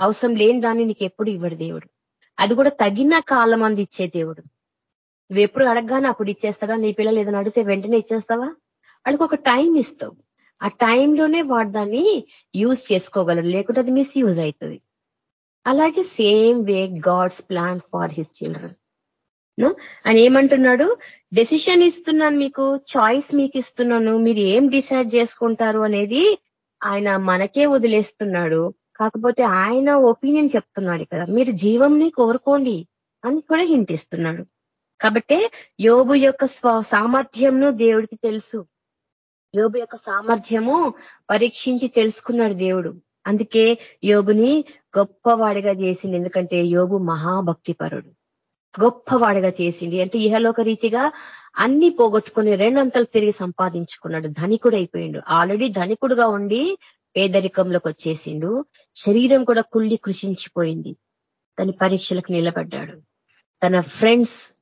అవసరం లేని దాన్ని నీకు ఎప్పుడు ఇవ్వడు దేవుడు. అది కూడా తగిన కాలం అంది ఇచ్చే దేవుడు. నువ్వు ఎప్పుడు అడగగానే అప్పుడు ఇచ్చేస్తాడా? నీ పిల్లలు ఏదైనా అడిగితే వెంటనే ఇచ్చేస్తావా? వాళ్ళకి ఒక టైం ఇస్తావు. ఆ టైంలోనే వాడు దాన్ని యూజ్ చేసుకోగలరు లేకుంటే అది మిస్యూజ్ అవుతుంది. అలాగే same way God's plans for his children. ఆయన ఏమంటున్నాడు? డెసిషన్ ఇస్తున్నాను మీకు చాయిస్ మీకు ఇస్తున్నాను. మీరు ఏం డిసైడ్ చేసుకుంటారు అనేది ఆయన మనకే వదిలేస్తున్నాడు. కాకపోతే ఆయన ఒపీనియన్ చెప్తున్నాడు ఇక్కడ. మీరు జీవంని కోరుకోండి అని కూడా హింటిస్తున్నాడు కాబట్టి యోబు యొక్క సామర్థ్యంను దేవుడికి తెలుసు. యోబు యొక్క సామర్థ్యము పరీక్షించి తెలుసుకున్నాడు దేవుడు. అందుకే యోబుని గొప్పవాడిగా చేసింది. ఎందుకంటే యోబు మహాభక్తిపరుడు. గొప్పవాడిగా చేసింది. అంటే ఇహలోక రీతిగా అన్ని పోగొట్టుకుని రెండంతలు తిరిగి సంపాదించుకున్నాడు. ధనికుడు అయిపోయిండు ఆల్రెడీ ధనికుడుగా ఉండి పేదరికంలోకి వచ్చేసిండు శరీరం కూడా కుళ్ళి కృషించిపోయింది. తన పరీక్షలకు నిలబడ్డాడు. తన ఫ్రెండ్స్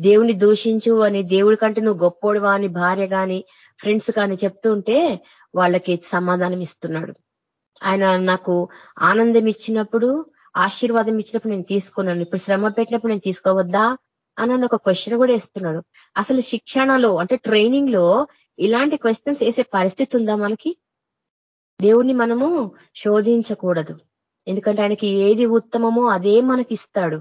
దేవుని దూషించు అని దేవుడి కంటే నువ్వు గొప్పోడువా అని భార్య గాని ఫ్రెండ్స్ కానీ చెప్తూ ఉంటే వాళ్ళకి సమాధానం ఇస్తున్నాడు. ఆయన నాకు ఆనందం ఇచ్చినప్పుడు ఆశీర్వాదం ఇచ్చినప్పుడు నేను తీసుకున్నాను. ఇప్పుడు శ్రమ పెట్టినప్పుడు నేను తీసుకోవద్దా అని ఒక క్వశ్చన్ కూడా వేస్తున్నాడు. అసలు శిక్షణలో అంటే ట్రైనింగ్లో ఇలాంటి క్వశ్చన్స్ వేసే పరిస్థితి ఉందా మనకి? దేవుణ్ణి మనము శోధించకూడదు. ఎందుకంటే ఆయనకి ఏది ఉత్తమమో అదే మనకి ఇస్తాడు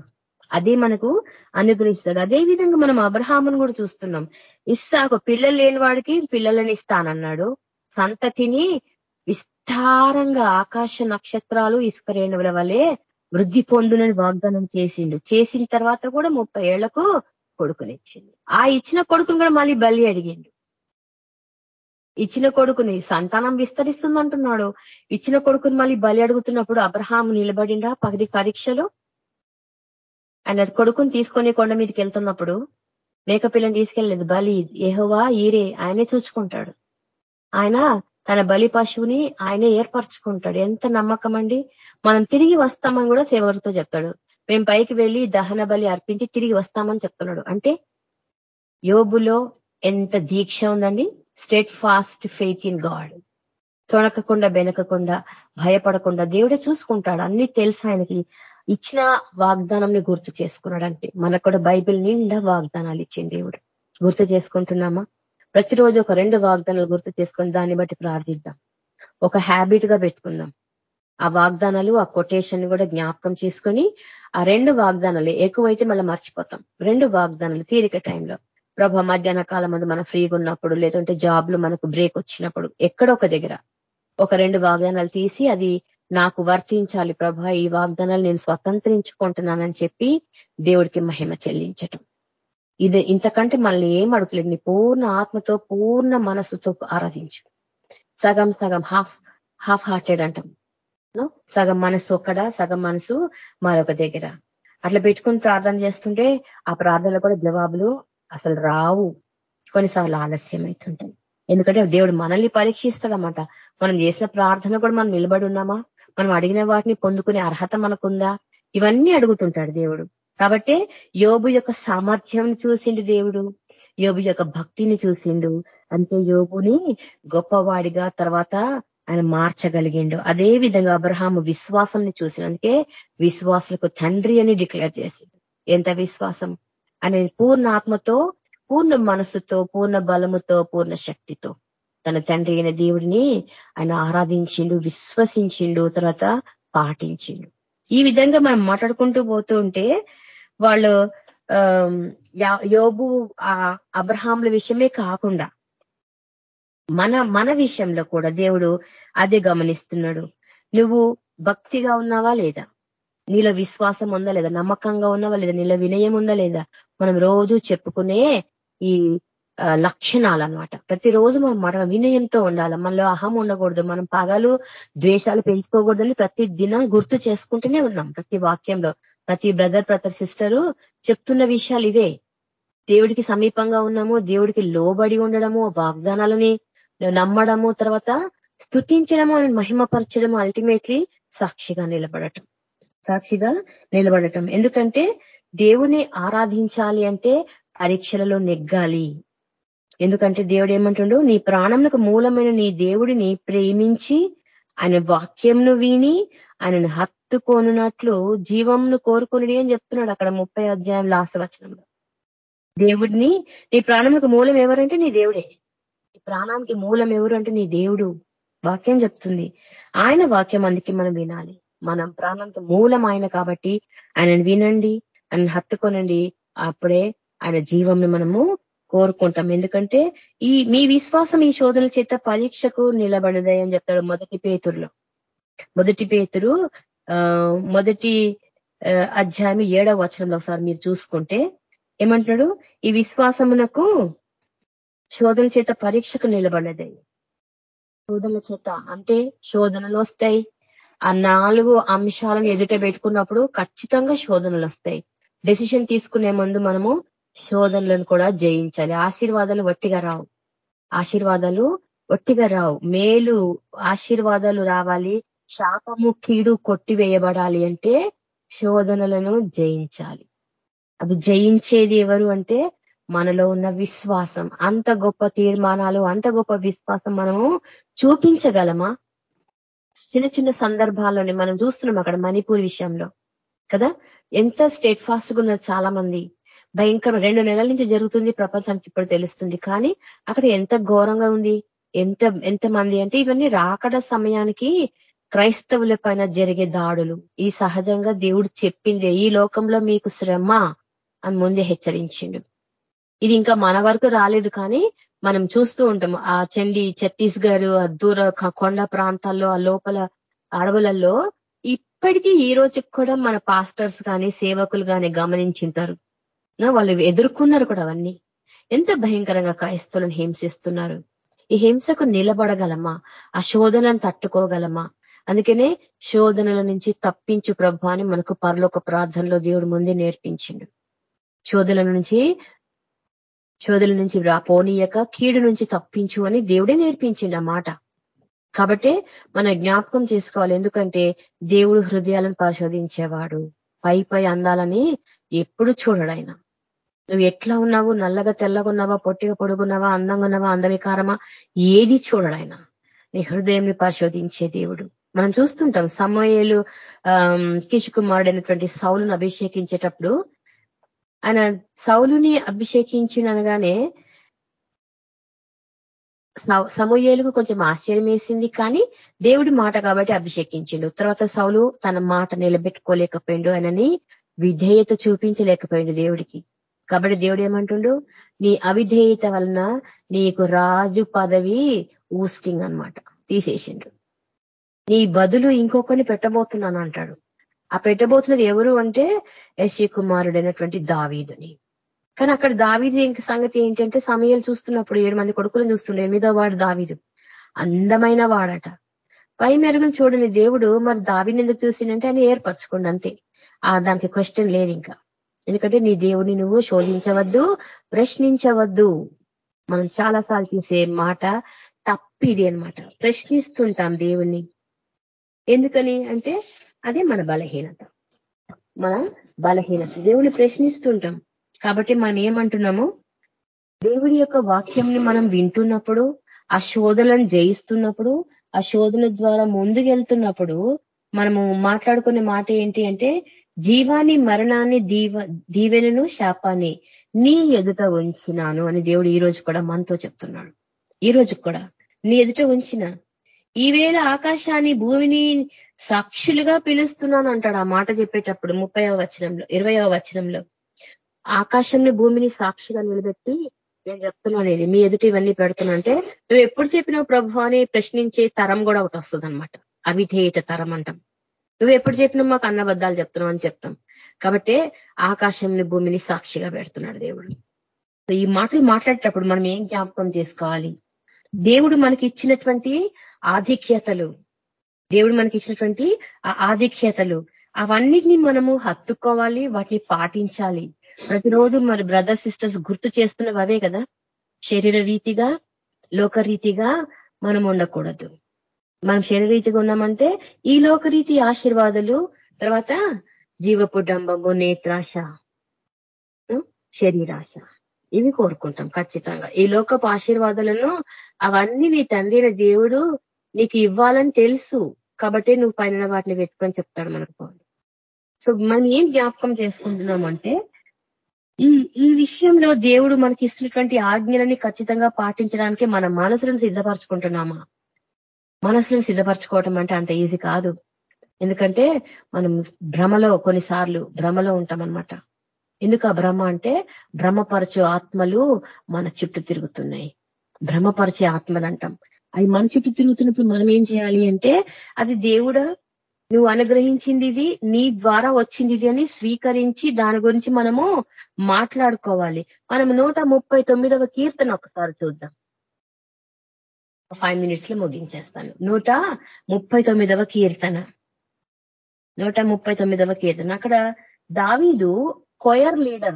అదే మనకు అనుగ్రహిస్తాడు. అదే విధంగా మనం అబ్రహామును కూడా చూస్తున్నాం. ఇస్సాకు పిల్లలు లేని వాడికి పిల్లలని ఇస్తానన్నాడు. సంతతిని విస్తారంగా ఆకాశ నక్షత్రాలు ఇసుక రేణువుల వలె వృద్ధి పొందునని వాగ్దానం చేసిండు. చేసిన తర్వాత కూడా ముప్పై ఏళ్ళకు కొడుకునిచ్చిండు. ఆ ఇచ్చిన కొడుకుని కూడా మళ్ళీ బలి అడిగిండు. ఇచ్చిన కొడుకుని సంతానం విస్తరిస్తుంది అంటున్నాడు ఇచ్చిన కొడుకుని మళ్ళీ బలి అడుగుతున్నప్పుడు అబ్రహాం నిలబడిండా పగది పరీక్షలో? ఆయన కొడుకుని తీసుకొని కొండ మీదకి వెళ్తున్నప్పుడు మేకపిల్లని తీసుకెళ్ళలేదు. బలి ఏహోవా ఈరే ఆయనే చూచుకుంటాడు. ఆయన తన బలి పశువుని ఆయనే ఏర్పరచుకుంటాడు. ఎంత నమ్మకం అండి? మనం తిరిగి వస్తామని కూడా సేవకులతో చెప్తాడు. మేము పైకి వెళ్ళి దహన బలి అర్పించి తిరిగి వస్తామని చెప్తున్నాడు. అంటే యోబులో ఎంత దీక్ష ఉందండి? Steadfast faith in God. తొణకకుండా బెనకకుండా భయపడకుండా దేవుడే చూసుకుంటాడు. అన్ని తెలుసు ఆయనకి. ఇచ్చిన వాగ్దానంని గుర్తు చేసుకున్నాడు అంటే మనకు కూడా బైబిల్ నిండా వాగ్దానాలు ఇచ్చింది దేవుడు. గుర్తు చేసుకుంటున్నామా? ప్రతిరోజు ఒక రెండు వాగ్దానాలు గుర్తు చేసుకొని దాన్ని బట్టి ప్రార్థిద్దాం. ఒక హ్యాబిట్గా పెట్టుకుందాం. ఆ వాగ్దానాలు ఆ కొటేషన్ కూడా జ్ఞాపకం చేసుకొని ఆ రెండు వాగ్దానాలు ఎక్కువైతే మళ్ళీ మర్చిపోతాం. రెండు వాగ్దానాలు తీరిక టైంలో. ప్రభ మధ్యాహ్న కాలం మనం ఫ్రీగా ఉన్నప్పుడు లేదంటే జాబ్లు మనకు బ్రేక్ వచ్చినప్పుడు ఎక్కడో ఒక దగ్గర ఒక రెండు వాగ్దానాలు తీసి అది నాకు వర్తించాలి ప్రభ ఈ వాగ్దానాలు నేను స్వతంత్రించుకుంటున్నానని చెప్పి దేవుడికి మహిమ చెల్లించటం. ఇది ఇంతకంటే మళ్ళీ ఏం అడుగుతలేదు. నీ పూర్ణ ఆత్మతో పూర్ణ మనసుతో ఆరాధించు. సగం సగం హాఫ్ హాఫ్ హార్టెడ్ అంటాం. సగం మనసు ఒక్కడ సగం మనసు మరొక దగ్గర. అట్లా పెట్టుకుని ప్రార్థన చేస్తుంటే ఆ ప్రార్థనలో కూడా జవాబులు అసలు రావు. కొన్నిసార్లు ఆలస్యం అవుతుంటాయి ఎందుకంటే దేవుడు మనల్ని పరీక్షిస్తాడనమాట మనం చేసిన ప్రార్థన కూడా మనం నిలబడి ఉన్నామా? మనం అడిగిన వాటిని పొందుకునే అర్హత మనకుందా? ఇవన్నీ అడుగుతుంటాడు దేవుడు. కాబట్టి యోబు యొక్క సామర్థ్యం చూసిండు దేవుడు. యోబు యొక్క భక్తిని చూసిండు. అంతే యోబుని గొప్పవాడిగా తర్వాత ఆయన మార్చగలిగిండు. అదే విధంగా అబ్రహాము విశ్వాసంని చూసి అందుకే విశ్వాసులకు తండ్రి అని డిక్లేర్ చేసిండు. ఎంత విశ్వాసం? అనే పూర్ణ ఆత్మతో పూర్ణ మనసుతో పూర్ణ బలముతో పూర్ణ శక్తితో. తన తండ్రి అయిన దేవుడిని ఆయన ఆరాధించిండు విశ్వసించిండు తర్వాత పాటించిండు. ఈ విధంగా మనం మాట్లాడుకుంటూ పోతూ ఉంటే వాళ్ళు యోబు అబ్రహాంల విషయమే కాకుండా మన మన విషయంలో కూడా దేవుడు అదే గమనిస్తున్నాడు. నువ్వు భక్తిగా ఉన్నావా లేదా? నీలో విశ్వాసం ఉందా లేదా? నమ్మకంగా ఉన్నావా లేదా? నీలో వినయం ఉందా లేదా? మనం రోజు చెప్పుకునే ఈ లక్షణాలు అనమాట ప్రతిరోజు మనం మన వినయంతో ఉండాలి. మనలో అహం ఉండకూడదు. మనం పగలు ద్వేషాలు పెంచుకోకూడదని ప్రతి దినం గుర్తు చేసుకుంటూనే ఉన్నాం. ప్రతి వాక్యంలో ప్రతి బ్రదర్ ప్రతి సిస్టరు చెప్తున్న విషయాలు ఇవే. దేవుడికి సమీపంగా ఉన్నాము. దేవుడికి లోబడి ఉండడము వాగ్దానాలని నమ్మడము తర్వాత స్థుతించడము అని మహిమపరచడము అల్టిమేట్లీ సాక్షిగా నిలబడటం. సాక్షిగా నిలబడటం. ఎందుకంటే దేవుని ఆరాధించాలి అంటే పరీక్షలలో నెగ్గాలి. ఎందుకంటే దేవుడు ఏమంటుండో? నీ ప్రాణంకు మూలమైన నీ దేవుడిని ప్రేమించి ఆయన వాక్యంను విని ఆయనను హత్తుకోనున్నట్లు జీవంను కోరుకుని అని చెప్తున్నాడు అక్కడ ముప్పై అధ్యాయం లాస్ట్ వచనంలో. దేవుడిని నీ ప్రాణంకు మూలం ఎవరంటే నీ దేవుడే. నీ ప్రాణానికి మూలం ఎవరు అంటే నీ దేవుడు. వాక్యం చెప్తుంది. ఆయన వాక్యం అందుకే మనం వినాలి. మనం ప్రాణంతో మూలం ఆయన కాబట్టి ఆయనను వినండి ఆయన హత్తుకొనండి. అప్పుడే ఆయన జీవంను మనము కోరుకుంటాం. ఎందుకంటే ఈ మీ విశ్వాసం ఈ శోధన చేత పరీక్షకు నిలబడదే అని చెప్తాడు మొదటి పేతురులో. మొదటి పేతురు మొదటి అధ్యాయం ఏడవ వచనంలో ఒకసారి మీరు చూసుకుంటే ఏమంటున్నాడు? ఈ విశ్వాసమునకు శోధన చేత పరీక్షకు నిలబడదే శోధనల చేత అంటే శోధనలు వస్తాయి ఆ నాలుగు అంశాలను ఎదుట పెట్టుకున్నప్పుడు ఖచ్చితంగా శోధనలు వస్తాయి. డెసిషన్ తీసుకునే ముందు మనము శోధనలను కూడా జయించాలి. ఆశీర్వాదాలు వట్టిగా రావు. ఆశీర్వాదాలు వట్టిగా రావు. మేలు ఆశీర్వాదాలు రావాలి. శాపము కీడు కొట్టివేయబడాలి అంటే శోధనలను జయించాలి. అది జయించేది ఎవరు అంటే మనలో ఉన్న విశ్వాసం. అంత గొప్ప తీర్మానాలు అంత గొప్ప విశ్వాసం మనము చూపించగలమా? చిన్న చిన్న సందర్భాల్లోనే మనం చూస్తున్నాం అక్కడ మణిపూర్ విషయంలో కదా? ఎంత స్టేట్ ఫాస్ట్గా ఉన్నారు చాలా మంది భయంకరం రెండు నెలల నుంచి జరుగుతుంది ప్రపంచానికి ఇప్పుడు తెలుస్తుంది. కానీ అక్కడ ఎంత ఘోరంగా ఉంది ఎంత ఎంత మంది అంటే ఇవన్నీ రాకడ సమయానికి క్రైస్తవుల పైన జరిగే దాడులు. ఈ సహజంగా దేవుడు చెప్పిందే ఈ లోకంలో మీకు శ్రమ అని ముందే హెచ్చరించిండు. ఇది ఇంకా మన వరకు రాలేదు కానీ మనం చూస్తూ ఉంటాం ఆ చండి ఛత్తీస్గఢ్ దూర కొండ ప్రాంతాల్లో ఆ లోపల అడవులలో ఇప్పటికీ ఈ రోజుకి కూడా మన పాస్టర్స్ కానీ సేవకులు కానీ గమనించింటారు. వాళ్ళు ఎదుర్కొన్నారు కూడా అవన్నీ. ఎంత భయంకరంగా క్రైస్తవులను హింసిస్తున్నారు. ఈ హింసకు నిలబడగలమా? ఆ శోధనను తట్టుకోగలమా? అందుకనే శోధనల నుంచి తప్పించు ప్రభు అని మనకు పరలోక ప్రార్థనలో దేవుడు ముందే నేర్పించిండు. శోధనల నుంచి శోధల నుంచి పోనీయక కీడు నుంచి తప్పించు అని దేవుడే నేర్పించిండు ఆ మాట. కాబట్టే మన జ్ఞాపకం చేసుకోవాలి. ఎందుకంటే దేవుడు హృదయాలను పరిశోధించేవాడు. పై పై అందాలని ఎప్పుడు చూడడాయన నువ్వు ఎట్లా ఉన్నావు? నల్లగా తెల్లగా ఉన్నావా? పొట్టిగా పొడుగున్నావా? అందంగా ఉన్నావా? అందవికారమా ఏది చూడడాయన నీ హృదయంని పరిశోధించే దేవుడు. మనం చూస్తుంటాం సమయలు కుమారుడు అయినటువంటి సౌలును అభిషేకించేటప్పుడు ఆయన సౌలుని అభిషేకించినగానే సమూహేలుకు కొంచెం ఆశ్చర్యం వేసింది కానీ దేవుడి మాట కాబట్టి అభిషేకించిండు. తర్వాత సౌలు తన మాట నిలబెట్టుకోలేకపోయిండు ఆయనని విధేయత చూపించలేకపోయిండు దేవుడికి. కాబట్టి దేవుడు ఏమంటుండు? నీ అవిధేయత వలన నీకు రాజు పదవి ఊస్టింగ్ అనమాట తీసేసిండు. నీ బదులు ఇంకొకరిని పెట్టబోతున్నాను అంటాడు. ఆ పెట్టబోతున్నది ఎవరు అంటే యశి కుమారుడైనటువంటి దావీదుని. కానీ అక్కడ దావీది ఇంక సంగతి ఏంటంటే సమయాలు చూస్తున్నప్పుడు ఏడు మంది కొడుకులను చూస్తుండే. ఎనిమిదో వాడు దావీదు. అందమైన వాడట. పై మెరుగులు చూడని దేవుడు మరి దావిని ఎందుకు చూసిందంటే ఆయన ఏర్పరచుకోండి అంతే. ఆ దానికి క్వశ్చన్ లేదు ఇంకా. ఎందుకంటే నీ దేవుని నువ్వు శోధించవద్దు ప్రశ్నించవద్దు. మనం చాలాసార్లు చేసే మాట తప్పిది అనమాట ప్రశ్నిస్తుంటాం దేవుణ్ణి. ఎందుకని అంటే అదే మన బలహీనత. మన బలహీనత. దేవుని ప్రశ్నిస్తుంటాం. కాబట్టి మనం ఏమంటున్నాము దేవుడి యొక్క వాక్యంని మనం వింటున్నప్పుడు ఆ శోధనలను జయిస్తున్నప్పుడు ఆ శోధన ద్వారా ముందుకెళ్తున్నప్పుడు మనము మాట్లాడుకునే మాట ఏంటి అంటే జీవాన్ని మరణాన్ని దీవ దీవెనను శాపాన్ని నీ ఎదుట ఉంచినాను అని దేవుడు ఈ రోజు కూడా మనతో చెప్తున్నాడు. ఈ రోజు కూడా నీ ఎదుట ఉంచిన ఈవేళ ఆకాశాన్ని భూమిని సాక్షులుగా పిలుస్తున్నాను అంటాడు ఆ మాట చెప్పేటప్పుడు ముప్పైవ వచనంలో ఇరవయవ వచనంలో. ఆకాశంని భూమిని సాక్షిగా నిలబెట్టి నేను చెప్తున్నాను ఇది మీ ఎదుటి ఇవన్నీ పెడుతున్నా అంటే నువ్వు ఎప్పుడు చెప్పినావు ప్రభు అని ప్రశ్నించే తరం కూడా ఒకటి వస్తుంది అనమాట అవిధేయత తరం అంటాం. నువ్వు ఎప్పుడు చెప్పినావు మాకు అన్నబద్ధాలు చెప్తున్నావు అని చెప్తాం. కాబట్టి ఆకాశంని భూమిని సాక్షిగా పెడుతున్నాడు దేవుడు. ఈ మాటలు మాట్లాడేటప్పుడు మనం ఏం జ్ఞాపకం చేసుకోవాలి? దేవుడు మనకి ఇచ్చినటువంటి ఆధిక్యతలు. దేవుడు మనకి ఇచ్చినటువంటి ఆ ఆధిక్యతలు. అవన్నిటిని మనము హత్తుకోవాలి వాటిని పాటించాలి. ప్రతిరోజు మరి బ్రదర్ సిస్టర్స్ గుర్తు చేస్తున్నవి అవే కదా? శరీర రీతిగా లోకరీతిగా మనం ఉండకూడదు. మనం శరీరీతిగా ఉన్నామంటే ఈ లోకరీతి ఆశీర్వాదాలు తర్వాత జీవపు డంబము నేత్రాశ శరీరాశ. ఇవి కోరుకుంటాం ఖచ్చితంగా. ఈ లోకపు ఆశీర్వాదాలను అవన్నీ నీ తండ్రి దేవుడు నీకు ఇవ్వాలని తెలుసు. కాబట్టి నువ్వు పైన వాటిని వెతుకొని చెప్తాడు మనకు సో మనం ఏం జ్ఞాపకం చేసుకుంటున్నామంటే ఈ ఈ విషయంలో దేవుడు మనకి ఇస్తున్నటువంటి ఆజ్ఞలని ఖచ్చితంగా పాటించడానికి మన మనసులను సిద్ధపరచుకుంటున్నామా? మనసులను సిద్ధపరచుకోవటం అంటే అంత ఈజీ కాదు. ఎందుకంటే మనం భ్రమలో కొన్నిసార్లు భ్రమలో ఉంటామన్నమాట. ఎందుకు ఆ భ్రమ అంటే భ్రమపరచే ఆత్మలు మన చుట్టూ తిరుగుతున్నాయి. భ్రమపరిచే ఆత్మలు అంటాం. అవి మన చుట్టూ తిరుగుతున్నప్పుడు మనం ఏం చేయాలి అంటే అది దేవుడు నువ్వు అనుగ్రహించింది ఇది నీ ద్వారా వచ్చింది ఇది అని స్వీకరించి దాని గురించి మనము మాట్లాడుకోవాలి. మనం నూట ముప్పై తొమ్మిదవ కీర్తన ఒకసారి చూద్దాం. ఫైవ్ మినిట్స్లో ముగించేస్తాను. నూట ముప్పై తొమ్మిదవ కీర్తన. నూట ముప్పై తొమ్మిదవ కీర్తన. అక్కడ దావీదు కొయర్ లీడర్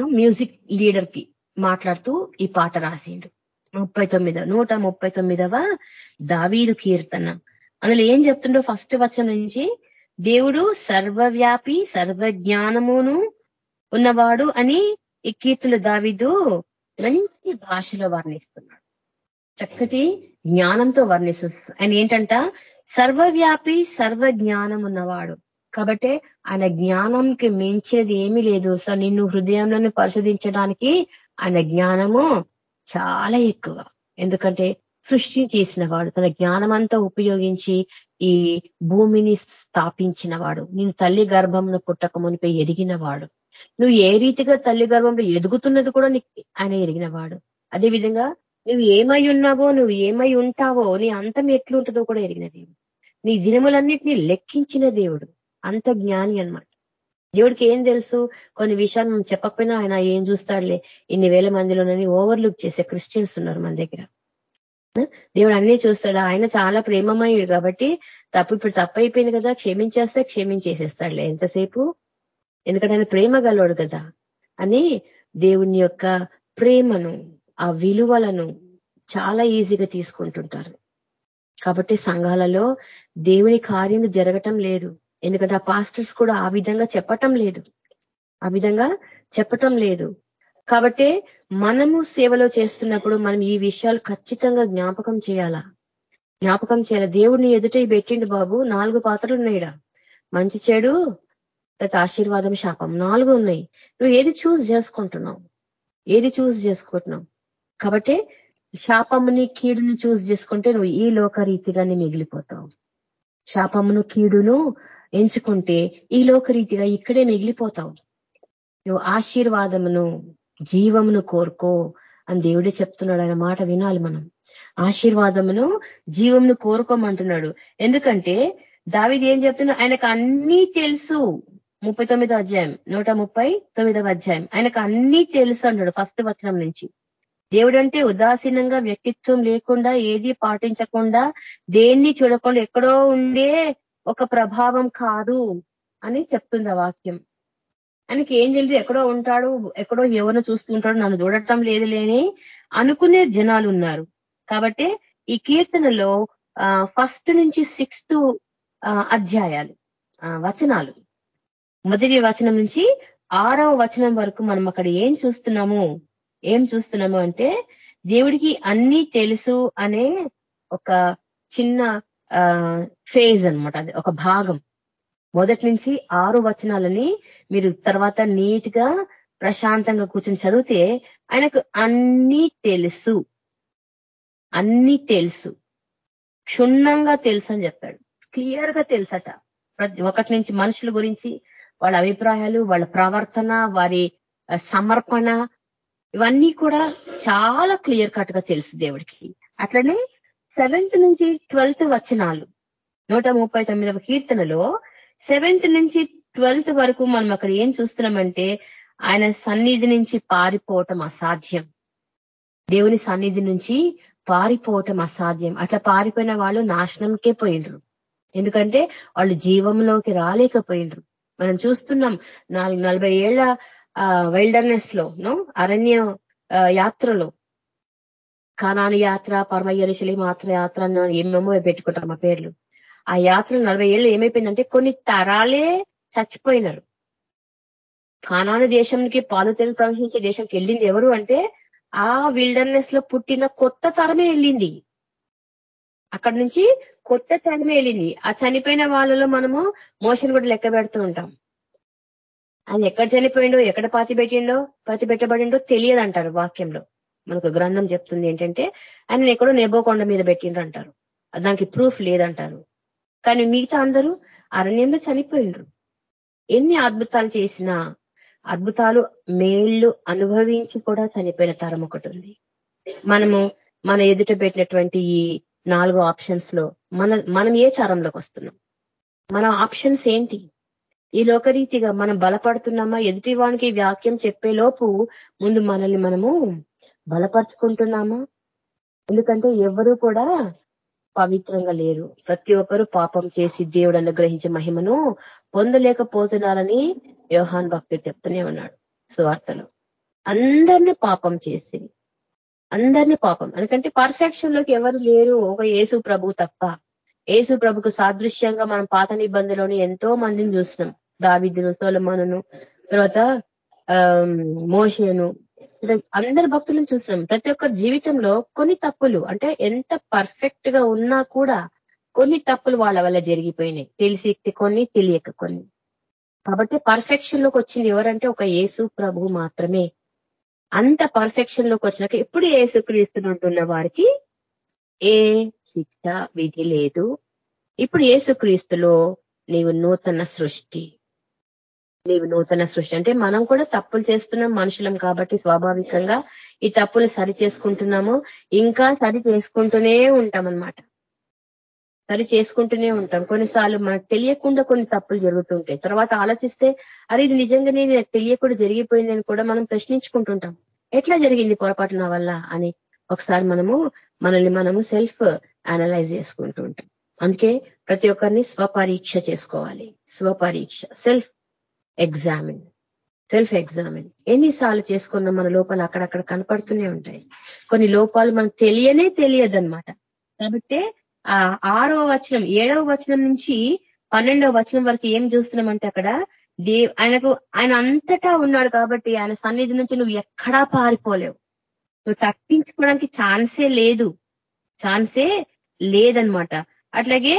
మ్యూజిక్ లీడర్కి మాట్లాడుతూ ఈ పాట రాసిండు. ముప్పై తొమ్మిదవ నూట ముప్పై తొమ్మిదవ దావీదు కీర్తన. అందులో ఏం చెప్తుండో ఫస్ట్ వచనం నుంచి దేవుడు సర్వవ్యాపి సర్వజ్ఞానమును ఉన్నవాడు అని ఈ కీర్తులు దావీదు మంచి భాషలో వర్ణిస్తున్నాడు. చక్కటి జ్ఞానంతో వర్ణిస్తు ఆయన ఏంటంట? సర్వవ్యాపి సర్వజ్ఞానం ఉన్నవాడు కాబట్టి ఆయన జ్ఞానంకి మించేది ఏమీ లేదు. సో నిన్ను హృదయంలోనే పరిశోధించడానికి ఆయన జ్ఞానము చాలా ఎక్కువ. ఎందుకంటే సృష్టి చేసిన వాడు తన జ్ఞానమంతా ఉపయోగించి ఈ భూమిని స్థాపించిన వాడు నేను తల్లి గర్భంలో పుట్టక మునిపై ఎదిగిన వాడు నువ్వు ఏ రీతిగా తల్లి గర్భంలో ఎదుగుతున్నది కూడా నీకు ఆయన ఎరిగిన వాడు అదే విధంగా నువ్వు ఏమై ఉన్నావో నువ్వు ఏమై ఉంటావో నీ అంతం ఎట్లుంటుందో కూడా ఎరిగిన దేవుడు. నీ దినములన్నిటినీ లెక్కించిన దేవుడు. అంత జ్ఞాని అనమాట దేవుడికి ఏం తెలుసు? కొన్ని విషయాలు మనం చెప్పకపోయినా ఆయన ఏం చూస్తాడులే? ఇన్ని వేల మందిలోనని ఓవర్లుక్ చేసే క్రిస్టియన్స్ ఉన్నారు మన దగ్గర. దేవుడు అన్ని చూస్తాడు. ఆయన చాలా ప్రేమమయ్యాడు కాబట్టి తప్పు ఇప్పుడు తప్పు అయిపోయింది కదా? క్షమించేస్తే క్షమించేసేస్తాడులే ఎంతసేపు? ఎందుకంటే ఆయన ప్రేమ గలవాడు కదా? అని దేవుని యొక్క ప్రేమను ఆ విలువలను చాలా ఈజీగా తీసుకుంటుంటారు. కాబట్టి సంఘాలలో దేవుని కార్యము జరగటం లేదు. ఎందుకంటే ఆ పాస్టర్స్ కూడా ఆ విధంగా చెప్పటం లేదు. ఆ విధంగా చెప్పటం లేదు. కాబట్టి మనము సేవలో చేస్తున్నప్పుడు మనం ఈ విషయాలు ఖచ్చితంగా జ్ఞాపకం చేయాలా? జ్ఞాపకం చేయాలి? దేవుడిని ఎదుట పెట్టిండు బాబు నాలుగు పాత్రలు ఉన్నాయిడా మంచి చెడు ఆశీర్వాదం శాపం. నాలుగు ఉన్నాయి. నువ్వు ఏది చూస్ చేసుకుంటున్నావు? ఏది చూస్ చేసుకుంటున్నావు? కాబట్టి శాపముని కీడుని చూస్ చేసుకుంటే నువ్వు ఈ లోక రీతిగానే మిగిలిపోతావు. శాపమును కీడును ఎంచుకుంటే ఈ లోక రీతిగా ఇక్కడే మిగిలిపోతావు. నువ్వు ఆశీర్వాదమును జీవమును కోరుకో అని దేవుడే చెప్తున్నాడు ఆయన మాట వినాలి మనం. ఆశీర్వాదమును జీవమును కోరుకోమంటున్నాడు. ఎందుకంటే దావిది ఏం చెప్తున్నా? ఆయనకు అన్నీ తెలుసు. ముప్పై తొమ్మిదో అధ్యాయం నూట ముప్పై తొమ్మిదవ అధ్యాయం. ఆయనకు అన్నీ తెలుసు అంటాడు ఫస్ట్ వచనం నుంచి. దేవుడంటే ఉదాసీనంగా వ్యక్తిత్వం లేకుండా ఏది పాటించకుండా దేన్ని చూడకుండా ఎక్కడో ఉండే ఒక ప్రభావం కాదు అని చెప్తుంది ఆ వాక్యం. ఆయనకి ఏం తెలియదు ఎక్కడో ఉంటాడు ఎక్కడో ఎవరినో చూస్తూ ఉంటాడు నన్ను చూడటం లేదు లేని అనుకునే జనాలు ఉన్నారు. కాబట్టి ఈ కీర్తనలో ఫస్ట్ నుంచి సిక్స్త్ అధ్యాయాలు వచనాలు. మొదటి వచనం నుంచి ఆరవ వచనం వరకు మనం అక్కడ ఏం చూస్తున్నాము? ఏం చూస్తున్నాము అంటే దేవుడికి అన్ని తెలుసు అనే ఒక చిన్న ఫేజ్ అనమాట అది ఒక భాగం. మొదటి నుంచి ఆరు వచనాలని మీరు తర్వాత నీట్గా ప్రశాంతంగా కూర్చొని చదివితే ఆయనకు అన్నీ తెలుసు. అన్నీ తెలుసు. క్షుణ్ణంగా తెలుసు అని చెప్పాడు. క్లియర్గా తెలుసట. ప్రతి ఒకటి నుంచి మనుషుల గురించి వాళ్ళ అభిప్రాయాలు వాళ్ళ ప్రవర్తన వారి సమర్పణ ఇవన్నీ కూడా చాలా క్లియర్ కట్గా తెలుసు దేవుడికి. అట్లనే సెవెంత్ నుంచి ట్వెల్త్ వచనాలు. నూట ముప్పై తొమ్మిదవ కీర్తనలో సెవెంత్ నుంచి ట్వెల్త్ వరకు మనం అక్కడ ఏం చూస్తున్నామంటే ఆయన సన్నిధి నుంచి పారిపోవటం అసాధ్యం. దేవుని సన్నిధి నుంచి పారిపోవటం అసాధ్యం. అట్లా పారిపోయిన వాళ్ళు నాశనంకే పోయిండ్రు. ఎందుకంటే వాళ్ళు జీవంలోకి రాలేకపోయిండ్రు. మనం చూస్తున్నాం నాలుగు నలభై ఏళ్ళ వైల్డర్నెస్లో అరణ్య యాత్రలో కానాను యాత్ర పరమయ్యరిశలి మాత్ర యాత్ర ఏమేమో పెట్టుకుంటారు మా పేర్లు. ఆ యాత్ర నలభై ఏళ్ళు ఏమైపోయిందంటే కొన్ని తరాలే చచ్చిపోయినారు. కానాను దేశంకి పాలు తెలు ప్రవేశించే దేశంకి వెళ్ళింది ఎవరు అంటే ఆ విల్డర్నెస్లో పుట్టిన కొత్త తరమే వెళ్ళింది. అక్కడ నుంచి కొత్త తరమే వెళ్ళింది. ఆ చనిపోయిన వాళ్ళలో మనము మోషన్ కూడా లెక్క పెడుతూ ఉంటాం. ఆయన ఎక్కడ చనిపోయిండో ఎక్కడ పాతి పెట్టిండో పాతి పెట్టబడిండో తెలియదు అంటారు వాక్యంలో. మనకు గ్రంథం చెప్తుంది ఏంటంటే ఆయన ఎక్కడో నెబోకొండ మీద పెట్టిండ్రు అంటారు దానికి ప్రూఫ్ లేదంటారు. కానీ మిగతా అందరూ అరణ్యంలో చనిపోయిండ్రు. ఎన్ని అద్భుతాలు చేసినా అద్భుతాలు మేళ్ళు అనుభవించి కూడా చనిపోయిన తరం ఒకటి ఉంది. మనము మన ఎదుట పెట్టినటువంటి ఈ నాలుగు ఆప్షన్స్లో మన మనం ఏ తరంలోకి వస్తున్నాం? మన ఆప్షన్స్ ఏంటి? ఈ లోకరీతిగా మనం బలపడుతున్నామా? ఎదుటి వానికి వాక్యం చెప్పే లోపు ముందు మనల్ని మనము బలపరుచుకుంటున్నామా? ఎందుకంటే ఎవరు కూడా పవిత్రంగా లేరు. ప్రతి ఒక్కరు పాపం చేసి దేవుడు అనుగ్రహించే మహిమను పొందలేకపోతున్నారని యోహాన్ భక్తుడు చెప్తూనే ఉన్నాడు సువార్తలో. అందరినీ పాపం చేసి అందరినీ పాపం. ఎందుకంటే పర్ఫెక్షన్లోకి ఎవరు లేరు. ఒక యేసు ప్రభు తప్ప. యేసు ప్రభుకు సాదృశ్యంగా మనం పాత నిబంధనలోని ఎంతో మందిని చూసినాం. దావిద్దును సోలమాను తర్వాత మోషను అందరి భక్తులను చూసినాం ప్రతి ఒక్కరి జీవితంలో కొన్ని తప్పులు అంటే ఎంత పర్ఫెక్ట్గా ఉన్నా కూడా కొన్ని తప్పులు వాళ్ళ వల్ల జరిగిపోయినాయి. తెలిసి కొన్ని తెలియక కొన్ని. కాబట్టి పర్ఫెక్షన్లోకి వచ్చింది ఎవరంటే ఒక యేసు ప్రభు మాత్రమే. అంత పర్ఫెక్షన్లోకి వచ్చినాక ఎప్పుడు ఏసు క్రీస్తునంటున్న వారికి ఏ శిక్ష విధి లేదు. ఇప్పుడు ఏసుక్రీస్తులో నీవు నూతన సృష్టి. నీవు నూతన సృష్టి. అంటే మనం కూడా తప్పులు చేస్తున్నాం మనుషులం కాబట్టి స్వాభావికంగా ఈ తప్పులు సరి చేసుకుంటున్నాము. ఇంకా సరి చేసుకుంటూనే ఉంటాం అనమాట సరి చేసుకుంటూనే ఉంటాం. కొన్నిసార్లు మనకు తెలియకుండా కొన్ని తప్పులు జరుగుతుంటాయి. తర్వాత ఆలోచిస్తే అరే ఇది నిజంగానే తెలియకుండా జరిగిపోయిందని కూడా మనం ప్రశ్నించుకుంటుంటాం. ఎట్లా జరిగింది పొరపాటు నా వల్ల అని ఒకసారి మనము మనల్ని మనము సెల్ఫ్ అనలైజ్ చేసుకుంటూ ఉంటాం. అందుకే ప్రతి ఒక్కరిని స్వపరీక్ష చేసుకోవాలి. స్వపరీక్ష. సెల్ఫ్ ఎగ్జామిన్ సెల్ఫ్ ఎగ్జామిన్ ఎన్నిసార్లు చేసుకున్న మన లోపాలు అక్కడక్కడ కనపడుతూనే ఉంటాయి. కొన్ని లోపాలు మనకు తెలియనే తెలియదు అనమాట కాబట్టి ఆ ఆరవ వచనం ఏడవ వచనం నుంచి పన్నెండవ వచనం వరకు ఏం చూస్తున్నామంటే అక్కడ దే ఆయనకు ఆయన అంతటా ఉన్నాడు కాబట్టి ఆయన సన్నిధి నుంచి నువ్వు ఎక్కడా పారిపోలేవు. నువ్వు తప్పించుకోవడానికి ఛాన్సే లేదు. ఛాన్సే లేదనమాట అట్లాగే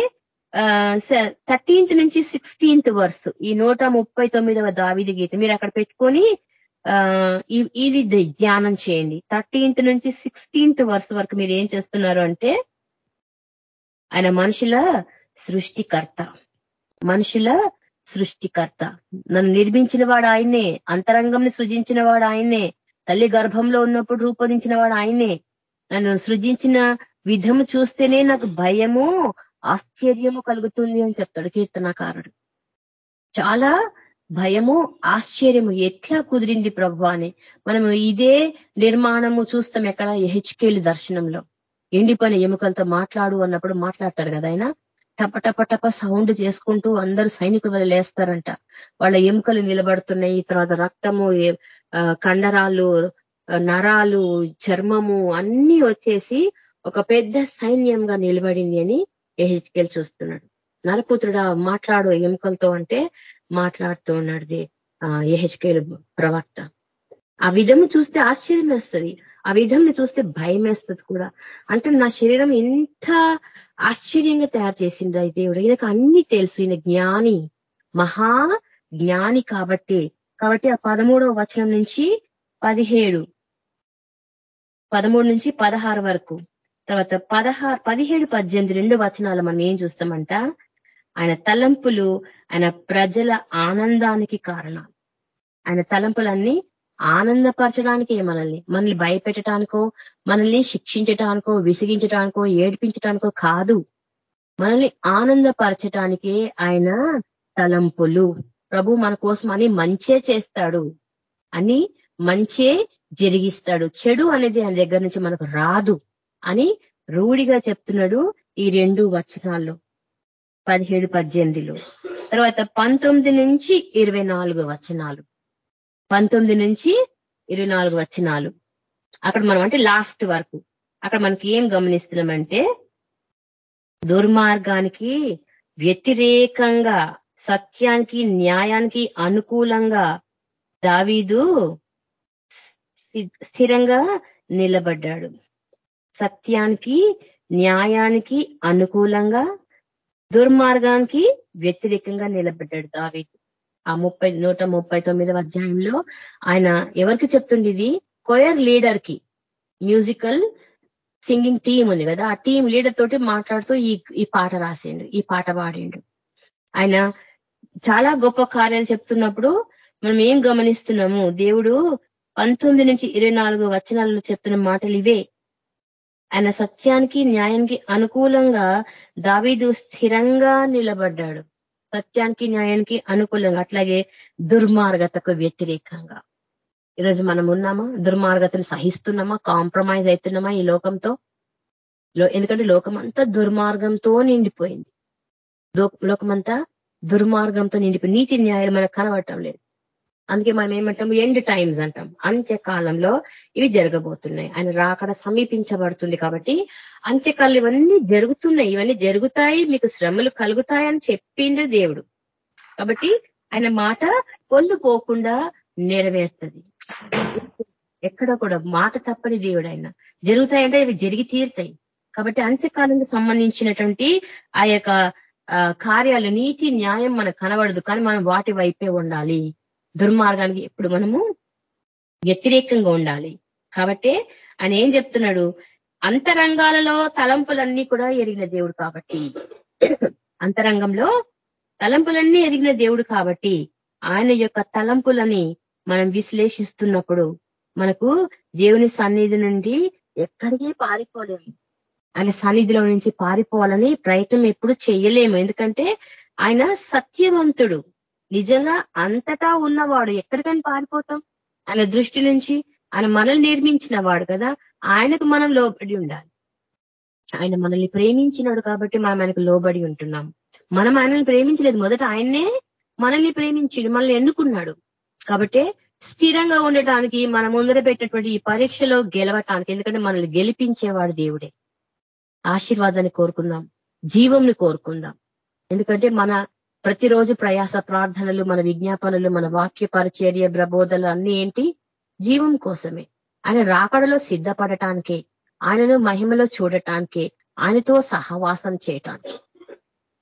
థర్టీన్త్ నుంచి సిక్స్టీన్త్ వర్స్ ఈ నూట ముప్పై తొమ్మిదవ దావిది గీత. మీరు అక్కడ పెట్టుకొని ఇది ధ్యానం చేయండి. థర్టీన్త్ నుంచి సిక్స్టీన్త్ వర్స్ వరకు మీరు ఏం చేస్తున్నారు అంటే ఆయన మనుషుల సృష్టికర్త. మనుషుల సృష్టికర్త. నన్ను నిర్మించిన వాడు ఆయనే అంతరంగంని సృజించిన వాడు ఆయనే తల్లి గర్భంలో ఉన్నప్పుడు రూపొందించిన వాడు ఆయనే. నన్ను సృజించిన విధము చూస్తేనే నాకు భయము ఆశ్చర్యము కలుగుతుంది అని చెప్తాడు కీర్తనాకారుడు. చాలా భయము ఆశ్చర్యము. ఎట్లా కుదిరింది ప్రభు అని. మనము ఇదే నిర్మాణము చూస్తాం ఎక్కడ? హెచ్కేలు దర్శనంలో. ఎండిపోయిన ఎముకలతో మాట్లాడు అన్నప్పుడు మాట్లాడతారు కదా ఆయన. టప టప టప సౌండ్ చేసుకుంటూ అందరూ సైనికులు లేస్తారంట. వాళ్ళ ఎముకలు నిలబడుతున్నాయి. తర్వాత రక్తము కండరాలు నరాలు చర్మము అన్ని వచ్చేసి ఒక పెద్ద సైన్యంగా నిలబడింది అని ఎహెచ్కెల్ చూస్తున్నాడు. నరపుత్రుడు మాట్లాడు ఎముకలతో అంటే మాట్లాడుతూ ఉన్నాడు ఎహెచ్కేల్ ప్రవక్త. ఆ విధము చూస్తే ఆశ్చర్యం వేస్తుంది. ఆ విధంని చూస్తే భయం వేస్తుంది కూడా. అంటే నా శరీరం ఎంత ఆశ్చర్యంగా తయారు చేసిండ్రు ఈ దేవుడు. ఈయనకు అన్ని తెలుసు. ఈయన జ్ఞాని మహా జ్ఞాని కాబట్టి. కాబట్టి ఆ పదమూడవ వచనం నుంచి పదిహేడు పదమూడు నుంచి పదహారు వరకు. తర్వాత పదహారు పదిహేడు పద్దెనిమిది రెండు వచనాలు మనం ఏం చూస్తామంట? ఆయన తలంపులు ఆయన ప్రజల ఆనందానికి కారణం ఆయన తలంపులన్నీ ఆనందపరచడానికి మనల్ని. మనల్ని భయపెట్టడానికో మనల్ని శిక్షించటానికో విసిగించటానికో ఏడిపించటానికో కాదు. మనల్ని ఆనందపరచటానికే ఆయన తలంపులు. ప్రభు మన కోసం అని మంచే చేస్తాడు. అని మంచే జరిగిస్తాడు. చెడు అనేది ఆయన దగ్గర నుంచి మనకు రాదు. అని రూఢిగా చెప్తున్నాడు ఈ రెండు వచనాల్లో. పదిహేడు పద్దెనిమిదిలో. తర్వాత పంతొమ్మిది నుంచి ఇరవై నాలుగు వచనాలు. పంతొమ్మిది నుంచి ఇరవై నాలుగు వచనాలు. అక్కడ మనం అంటే లాస్ట్ వరకు. అక్కడ మనకి ఏం గమనిస్తున్నామంటే దుర్మార్గానికి వ్యతిరేకంగా సత్యానికి న్యాయానికి అనుకూలంగా దావీదు స్థిరంగా నిలబడ్డాడు. సత్యానికి న్యాయానికి అనుకూలంగా దుర్మార్గానికి వ్యతిరేకంగా నిలబడ్డాడు దావి ఆ ముప్పై నూట ముప్పై తొమ్మిదవ అధ్యాయంలో ఆయన ఎవరికి చెప్తుంది ఇది కొయర్ లీడర్కి మ్యూజికల్ సింగింగ్ టీం ఉంది కదా ఆ టీం లీడర్ తోటి మాట్లాడుతూ ఈ ఈ పాట రాసిండు ఈ పాట పాడిండు. ఆయన చాలా గొప్ప కార్యాలు చెప్తున్నప్పుడు మనం ఏం గమనిస్తున్నాము? దేవుడు పంతొమ్మిది నుంచి ఇరవై నాలుగు వచనాలలో చెప్తున్న మాటలు ఇవే. ఆయన సత్యానికి న్యాయానికి అనుకూలంగా దావీదు స్థిరంగా నిలబడ్డాడు. సత్యానికి న్యాయానికి అనుకూలంగా అట్లాగే దుర్మార్గతకు వ్యతిరేకంగా. ఈరోజు మనం ఉన్నామా? దుర్మార్గతను సహిస్తున్నామా? కాంప్రమైజ్ అవుతున్నామా ఈ లోకంతో? ఎందుకంటే లోకమంతా దుర్మార్గంతో నిండిపోయింది. లోకమంతా దుర్మార్గంతో నిండిపోయి నీతి న్యాయాలు మనకు కనబడటం లేదు. అందుకే మనం ఏమంటాం ఎండ్ టైమ్స్ అంటాం అంత్యకాలంలో ఇవి జరగబోతున్నాయి. ఆయన రాకడ సమీపించబడుతుంది కాబట్టి అంత్యకాలం ఇవన్నీ జరుగుతున్నాయి. ఇవన్నీ జరుగుతాయి మీకు శ్రమలు కలుగుతాయని చెప్పిండు దేవుడు. కాబట్టి ఆయన మాట పొందుపోకుండా నెరవేరుతుంది. ఎక్కడ కూడా మాట తప్పని దేవుడు ఆయన. జరుగుతాయంటే ఇవి జరిగి తీరుతాయి. కాబట్టి అంత్యకాలంకి సంబంధించినటువంటి ఆ యొక్క కార్యాలు నీతి న్యాయం మనకు కనబడదు. కానీ మనం వాటి వైపే ఉండాలి. దుర్మార్గానికి ఎప్పుడు మనము వ్యతిరేకంగా ఉండాలి. కాబట్టి ఆయన ఏం చెప్తున్నాడు? అంతరంగాలలో తలంపులన్నీ కూడా ఎరిగిన దేవుడు కాబట్టి. అంతరంగంలో తలంపులన్నీ ఎరిగిన దేవుడు కాబట్టి ఆయన యొక్క తలంపులని మనం విశ్లేషిస్తున్నప్పుడు మనకు దేవుని సన్నిధి నుండి ఎక్కడికి పారిపోలేము ఆయన సన్నిధిలో నుంచి పారిపోవాలని ప్రయత్నం ఎప్పుడు చేయలేము. ఎందుకంటే ఆయన సత్యవంతుడు. నిజంగా అంతటా ఉన్నవాడు ఎక్కడికైనా పారిపోతాం? ఆయన దృష్టి నుంచి ఆయన మనల్ని నిర్మించిన వాడు కదా? ఆయనకు మనం లోబడి ఉండాలి. ఆయన మనల్ని ప్రేమించినాడు కాబట్టి మనం ఆయనకు లోబడి ఉంటున్నాం. మనం ఆయనని ప్రేమించలేదు. మొదట ఆయన్నే మనల్ని ప్రేమించి మనల్ని ఎన్నుకున్నాడు. కాబట్టి స్థిరంగా ఉండటానికి మన ముందర పెట్టినటువంటి ఈ పరీక్షలో గెలవటానికి ఎందుకంటే మనల్ని గెలిపించేవాడు దేవుడే. ఆశీర్వాదాన్ని కోరుకుందాం. జీవంని కోరుకుందాం. ఎందుకంటే మన ప్రతిరోజు ప్రయాస ప్రార్థనలు మన విజ్ఞాపనలు మన వాక్య పరిచర్య ప్రబోధలు అన్ని ఏంటి? జీవం కోసమే. ఆయన రాకడలో సిద్ధపడటానికే ఆయనను మహిమలో చూడటానికే ఆయనతో సహవాసం చేయటానికి.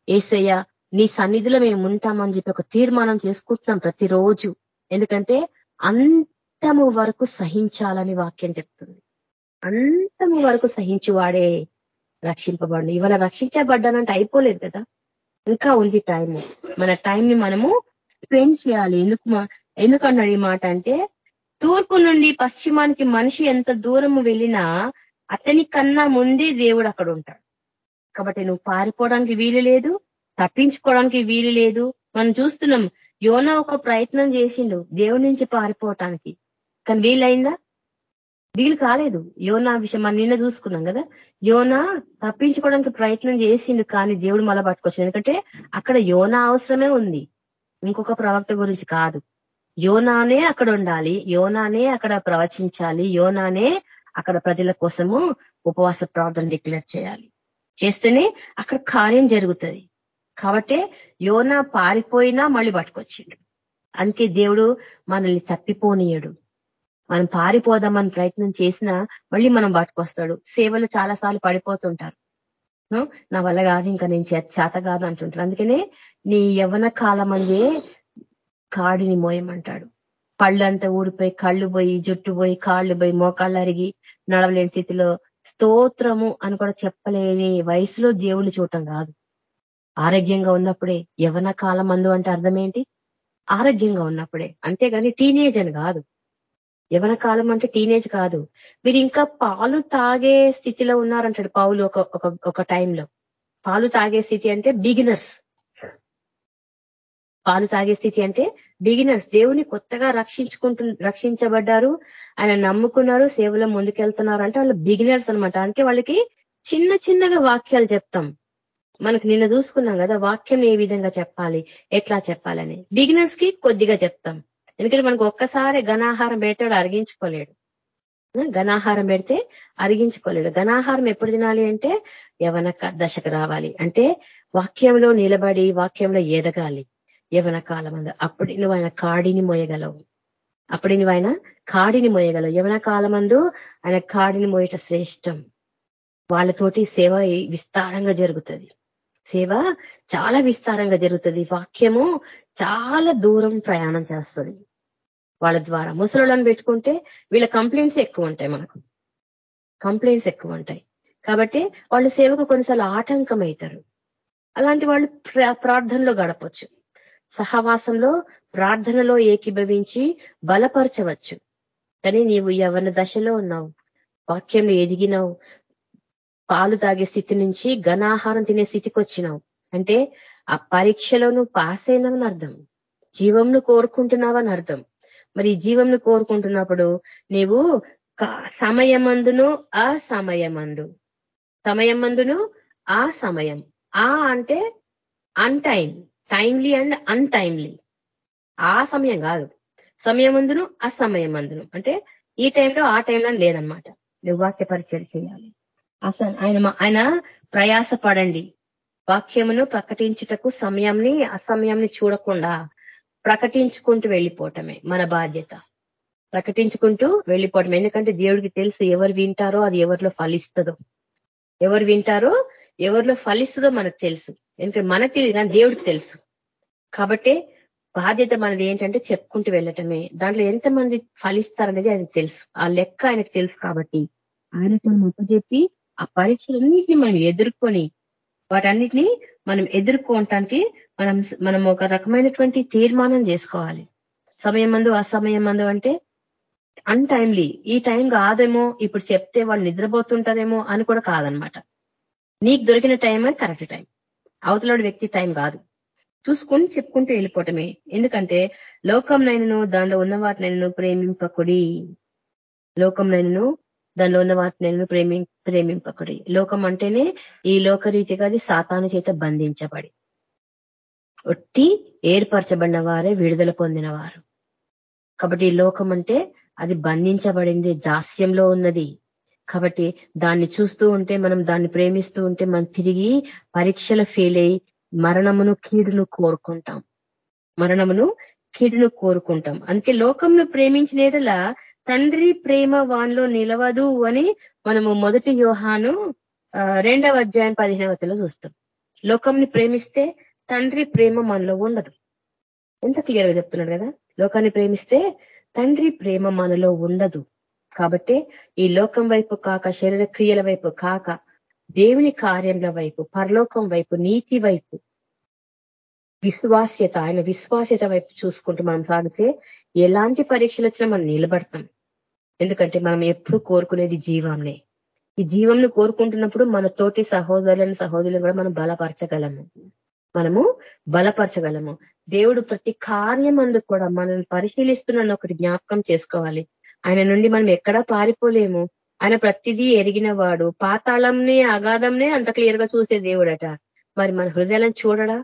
ఏసయ్య నీ సన్నిధిలో మేము ఉంటామని చెప్పి ఒక తీర్మానం చేసుకుంటున్నాం ప్రతిరోజు. ఎందుకంటే అంతము వరకు సహించాలని వాక్యం చెప్తుంది. అంతము వరకు సహించువాడే రక్షింపబడు ఇవాళ రక్షించబడ్డానంటే అయిపోలేదు కదా? ఇంకా ఉంది టైం మన టైంని మనము స్పెండ్ చేయాలి. ఎందుకు ఎందుకన్నాడు ఈ మాట అంటే తూర్పు నుండి పశ్చిమానికి మనిషి ఎంత దూరము వెళ్ళినా అతని కన్నా ముందే దేవుడు అక్కడ ఉంటాడు. కాబట్టి నువ్వు పారిపోవడానికి వీలు లేదు తప్పించుకోవడానికి వీలు లేదు. మనం చూస్తున్నాం యోన ఒక ప్రయత్నం చేసిండు దేవుడి నుంచి పారిపోవటానికి. కానీ వీలైందా? వీలు కాలేదు. యోనా విషయం మనం నిన్న చూసుకున్నాం కదా. యోనా తప్పించుకోవడానికి ప్రయత్నం చేసిండు కానీ దేవుడు మళ్ళా పట్టుకొచ్చింది ఎందుకంటే అక్కడ యోనా అవసరమే ఉంది. ఇంకొక ప్రవక్త గురించి కాదు. యోనానే అక్కడ ఉండాలి. యోనానే అక్కడ ప్రవచించాలి. యోనానే అక్కడ ప్రజల కోసము ఉపవాస ప్రార్థన డిక్లేర్ చేయాలి. చేస్తేనే అక్కడ కార్యం జరుగుతుంది. కాబట్టి యోన పారిపోయినా మళ్ళీ పట్టుకొచ్చిండు. అందుకే దేవుడు మనల్ని తప్పిపోనీయడు. మనం పారిపోదామని ప్రయత్నం చేసినా మళ్ళీ మనం పట్టుకొస్తాడు సేవలు చాలా సార్లు పడిపోతుంటారు. నా వల్ల కాదు ఇంకా నేను చేత కాదు అంటుంటారు. అందుకనే నీ యవన కాలం అందే కాడిని మోయమంటాడు. పళ్ళంతా ఊడిపోయి కళ్ళు పోయి జుట్టు పోయి కాళ్ళు పోయి మోకాళ్ళు అరిగి నడవలేని స్థితిలో స్తోత్రము అని కూడా చెప్పలేని వయసులో దేవుని చూడటం కాదు ఆరోగ్యంగా ఉన్నప్పుడే యవన కాలం అందు అంటే అర్థం ఏంటి? ఆరోగ్యంగా ఉన్నప్పుడే. అంతేగాని టీనేజ్ అని కాదు. యవన కాలం అంటే టీనేజ్ కాదు. మీరు ఇంకా పాలు తాగే స్థితిలో ఉన్నారంటాడు పావులు ఒక ఒక టైంలో. పాలు తాగే స్థితి అంటే బిగినర్స్. పాలు తాగే స్థితి అంటే బిగినర్స్. దేవుని కొత్తగా రక్షించుకుంటు రక్షించబడ్డారు. ఆయన నమ్ముకున్నారు సేవలో ముందుకెళ్తున్నారు అంటే వాళ్ళు బిగినర్స్ అనమాట అంటే వాళ్ళకి చిన్న చిన్నగా వాక్యాలు చెప్తాం. మనకు నిన్న చూసుకున్నాం కదా వాక్యం ఏ విధంగా చెప్పాలి ఎట్లా చెప్పాలని. బిగినర్స్కి కొద్దిగా చెప్తాం. ఎందుకంటే మనకు ఒక్కసారి ఘనాహారం పెడతాడు అరిగించుకోలేడు. ఘనాహారం పెడితే అరిగించుకోలేడు. ఘనాహారం ఎప్పుడు తినాలి అంటే యవన దశకు రావాలి. అంటే వాక్యంలో నిలబడి వాక్యంలో ఎదగాలి. యవన కాలం అందు. అప్పుడు నువ్వు ఆయన కాడిని మోయగలవు. అప్పుడు నువ్వు ఆయన కాడిని మోయగలవు. యవన కాలమందు ఆయన కాడిని మోయట శ్రేష్టం. వాళ్ళతోటి సేవ విస్తారంగా జరుగుతుంది. సేవ చాలా విస్తారంగా జరుగుతుంది. వాక్యము చాలా దూరం ప్రయాణం చేస్తుంది. వాళ్ళ ద్వారా ముసలులను పెట్టుకుంటే వీళ్ళ కంప్లైంట్స్ ఎక్కువ ఉంటాయి మనకు. కంప్లైంట్స్ ఎక్కువ ఉంటాయి. కాబట్టి వాళ్ళ సేవకు కొన్నిసార్లు ఆటంకం అవుతారు అలాంటి వాళ్ళు ప్రార్థనలో గడపచ్చు. సహవాసంలో ప్రార్థనలో ఏకీభవించి బలపరచవచ్చు. కానీ నీవు ఎవరి దశలో ఉన్నావు? వాక్యంలో ఎదిగినావు? పాలు తాగే స్థితి నుంచి ఘనాహారం తినే స్థితికి వచ్చినావు అంటే ఆ పరీక్షలో నువ్వు పాస్ అయినావని అర్థం. జీవంను కోరుకుంటున్నావని అర్థం. మరి జీవంను కోరుకుంటున్నప్పుడు నీవు సమయమందును ఆ సమయమందు సమయమందును ఆ సమయం ఆ అంటే అన్టైమ్ టైమ్లీ అండ్ అన్టైమ్లీ ఆ సమయం కాదు. సమయమందును అసమయమందును. అంటే ఈ టైంలో ఆ టైంలో లేదనమాట నువ్వు వాక్య పరిచయం చేయాలి. అసలు ఆయన ఆయన ప్రయాస పడండి వాక్యమును ప్రకటించుటకు సమయంని అసమయంని చూడకుండా ప్రకటించుకుంటూ వెళ్ళిపోవటమే మన బాధ్యత. ప్రకటించుకుంటూ వెళ్ళిపోవటం ఎందుకంటే దేవుడికి తెలుసు ఎవరు వింటారో అది ఎవరిలో ఫలిస్తుందో. ఎవరు వింటారో ఎవరిలో ఫలిస్తుందో మనకు తెలుసు. ఎందుకంటే మనకు తెలియదు కానీ దేవుడికి తెలుసు. కాబట్టి బాధ్యత మనది ఏంటంటే చెప్పుకుంటూ వెళ్ళటమే. దాంట్లో ఎంతమంది ఫలిస్తారనేది ఆయనకు తెలుసు. ఆ లెక్క ఆయనకు తెలుసు కాబట్టి. ఆయనతో చెప్పి ఆ పరీక్షలన్నింటినీ మనం ఎదుర్కొని వాటన్నిటినీ మనం ఎదుర్కోవటానికి మనం మనం ఒక రకమైనటువంటి తీర్మానం చేసుకోవాలి. సమయం మందు అసమయం మందు అంటే అన్టైమ్లీ. ఈ టైం కాదేమో ఇప్పుడు చెప్తే వాళ్ళు నిద్రపోతుంటారేమో అని కూడా కాదనమాట. నీకు దొరికిన టైం కరెక్ట్ టైం. అవతల వ్యక్తి టైం కాదు. చూసుకొని చెప్పుకుంటూ వెళ్ళిపోవటమే. ఎందుకంటే లోకం నైనను దానిలో ఉన్న వాటినైనను ప్రేమింపకుడి. లోకం నైనను దానిలో ఉన్న వాటినైనను ప్రేమి ప్రేమింపకుడి లోకం అంటేనే ఈ లోకరీతిగా అది సాతాను చేత బంధించబడి. ఒట్టి ఏర్పరచబడిన వారే విడుదల పొందిన వారు. కాబట్టి ఈ లోకం అంటే అది బంధించబడింది దాస్యంలో ఉన్నది. కాబట్టి దాన్ని చూస్తూ ఉంటే మనం దాన్ని ప్రేమిస్తూ ఉంటే మనం తిరిగి పరీక్షలు ఫెయిల్ అయ్యి మరణమును కీడును కోరుకుంటాం. మరణమును కీడును కోరుకుంటాం. అందుకే లోకంను ప్రేమించిన తండ్రి ప్రేమ వాన్లో నిలవదు అని మనము మొదటి వ్యూహాను రెండవ అధ్యాయం పదిహేనవతలో చూస్తాం. లోకంని ప్రేమిస్తే తండ్రి ప్రేమ మనలో ఉండదు. ఎంత క్లియర్గా చెప్తున్నాడు కదా? లోకాన్ని ప్రేమిస్తే తండ్రి ప్రేమ మనలో ఉండదు. కాబట్టి ఈ లోకం వైపు కాక శరీర క్రియల వైపు కాక దేవుని కార్యంల వైపు పరలోకం వైపు నీతి వైపు విశ్వాస్యత ఆయన విశ్వాస్యత వైపు చూసుకుంటూ మనం సాగితే ఎలాంటి పరీక్షలు వచ్చినా మనం నిలబడతాం. ఎందుకంటే మనం ఎప్పుడు కోరుకునేది జీవంనే ఈ జీవంను కోరుకుంటున్నప్పుడు మన తోటి సహోదరులను సహోదరులను కూడా మనం బలపరచగలము. మనము బలపరచగలము. దేవుడు ప్రతి కార్యం అందుకు కూడా మనల్ని పరిశీలిస్తున్న ఒకటి జ్ఞాపకం చేసుకోవాలి. ఆయన నుండి మనం ఎక్కడా పారిపోలేము. ఆయన ప్రతిదీ ఎరిగిన వాడు పాతాళంనే అగాధంనే అంత క్లియర్గా చూసే దేవుడట. మరి మన హృదయాలను చూడడా?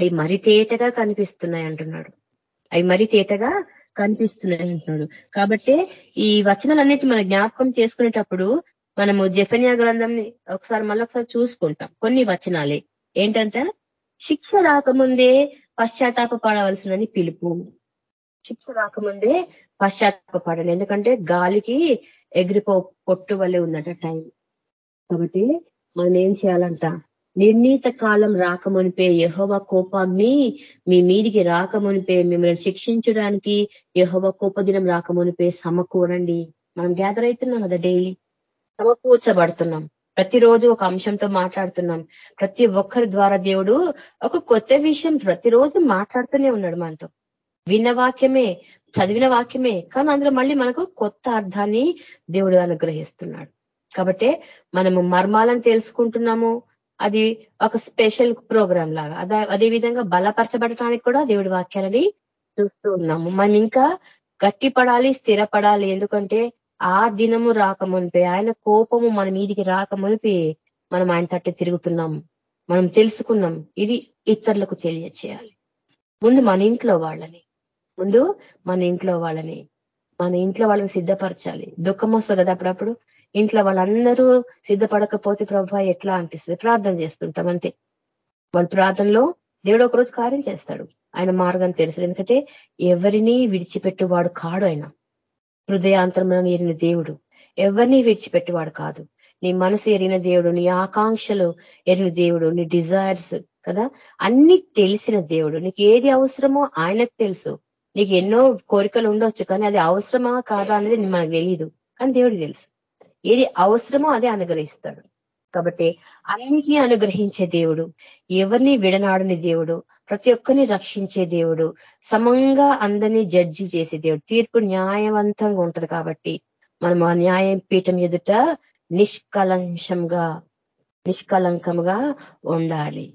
అవి మరి తేటగా కనిపిస్తున్నాయి అంటున్నాడు. అవి మరి తేటగా కనిపిస్తున్నాయి అంటున్నాడు. కాబట్టి ఈ వచనాలన్నిటి మన జ్ఞాపకం చేసుకునేటప్పుడు మనము జఫన్యా గ్రంథంని ఒకసారి మళ్ళీ ఒకసారి చూసుకుంటాం. కొన్ని వచనాలే. ఏంటంటే? శిక్ష రాకముందే పశ్చాత్తాప పడవలసిందని పిలుపు. శిక్ష రాకముందే పశ్చాత్తాపడండి ఎందుకంటే గాలికి ఎగిరిపో పొట్టు వల్లే ఉందట టైం. కాబట్టి మనం ఏం చేయాలంట? నిర్ణీత కాలం రాకమునిపే యహోవ కోపాగ్ని మీ మీదికి రాకమునిపే మిమ్మల్ని శిక్షించడానికి యహోవ కోపదినం రాకమునిపే సమకూడండి మనం గ్యాదర్ అవుతున్నాం కదా డైలీ సమకూర్చబడుతున్నాం. ప్రతిరోజు ఒక అంశంతో మాట్లాడుతున్నాం. ప్రతి ఒక్కరి ద్వారా దేవుడు ఒక కొత్త విషయం ప్రతిరోజు మాట్లాడుతూనే ఉన్నాడు మనతో. విన్న వాక్యమే చదివిన వాక్యమే కానీ అందులో మళ్ళీ మనకు కొత్త అర్థాన్ని దేవుడు అనుగ్రహిస్తున్నాడు. కాబట్టి మనము మర్మాలను తెలుసుకుంటున్నాము అది ఒక స్పెషల్ ప్రోగ్రామ్ లాగా. అదే అదే విధంగా బలపరచబడటానికి కూడా దేవుడి వాక్యాలని చూస్తూ ఉన్నాము. మనం ఇంకా గట్టిపడాలి స్థిరపడాలి. ఎందుకంటే ఆ దినము రాకమునిపే ఆయన కోపము మన మీదికి రాకమునిపే మనం ఆయన తట్టు తిరుగుతున్నాం మనం తెలుసుకున్నాం. ఇది ఇతరులకు తెలియచేయాలి. ముందు మన ఇంట్లో వాళ్ళని. ముందు మన ఇంట్లో వాళ్ళని. మన ఇంట్లో వాళ్ళని సిద్ధపరచాలి. దుఃఖం వస్తుంది కదా అప్పుడప్పుడు. ఇంట్లో వాళ్ళందరూ సిద్ధపడకపోతే ప్రభు ఎట్లా అనిపిస్తుంది? ప్రార్థన చేస్తుంటాం అంతే. వాళ్ళ ప్రార్థనలో దేవుడు ఒకరోజు కార్యం చేస్తాడు. ఆయన మార్గం తెలుసు ఎందుకంటే ఎవరిని విడిచిపెట్టువాడు కాడు ఆయన. హృదయాంతరం ఎరిగిన దేవుడు. ఎవరిని విడిచిపెట్టువాడు కాదు. నీ మనసు ఎరిగిన దేవుడు నీ ఆకాంక్షలు ఎరిగిన దేవుడు నీ డిజైర్స్ కదా? అన్ని తెలిసిన దేవుడు. నీకు ఏది అవసరమో ఆయనకు తెలుసు. నీకు ఎన్నో కోరికలు ఉండొచ్చు కానీ అది అవసరమా కాదా అనేది మనకు తెలియదు కానీ దేవుడికి తెలుసు. ఏది అవసరమో అదే అనుగ్రహిస్తాడు. కాబట్టి అన్నిటినీ అనుగ్రహించే దేవుడు ఎవరిని విడనాడని దేవుడు ప్రతి ఒక్కరిని రక్షించే దేవుడు సమంగా అందరినీ జడ్జి చేసే దేవుడు. తీర్పు న్యాయవంతంగా ఉంటది కాబట్టి మనం ఆ న్యాయం పీఠం ఎదుట నిష్కలంశంగా నిష్కలంకంగా ఉండాలి.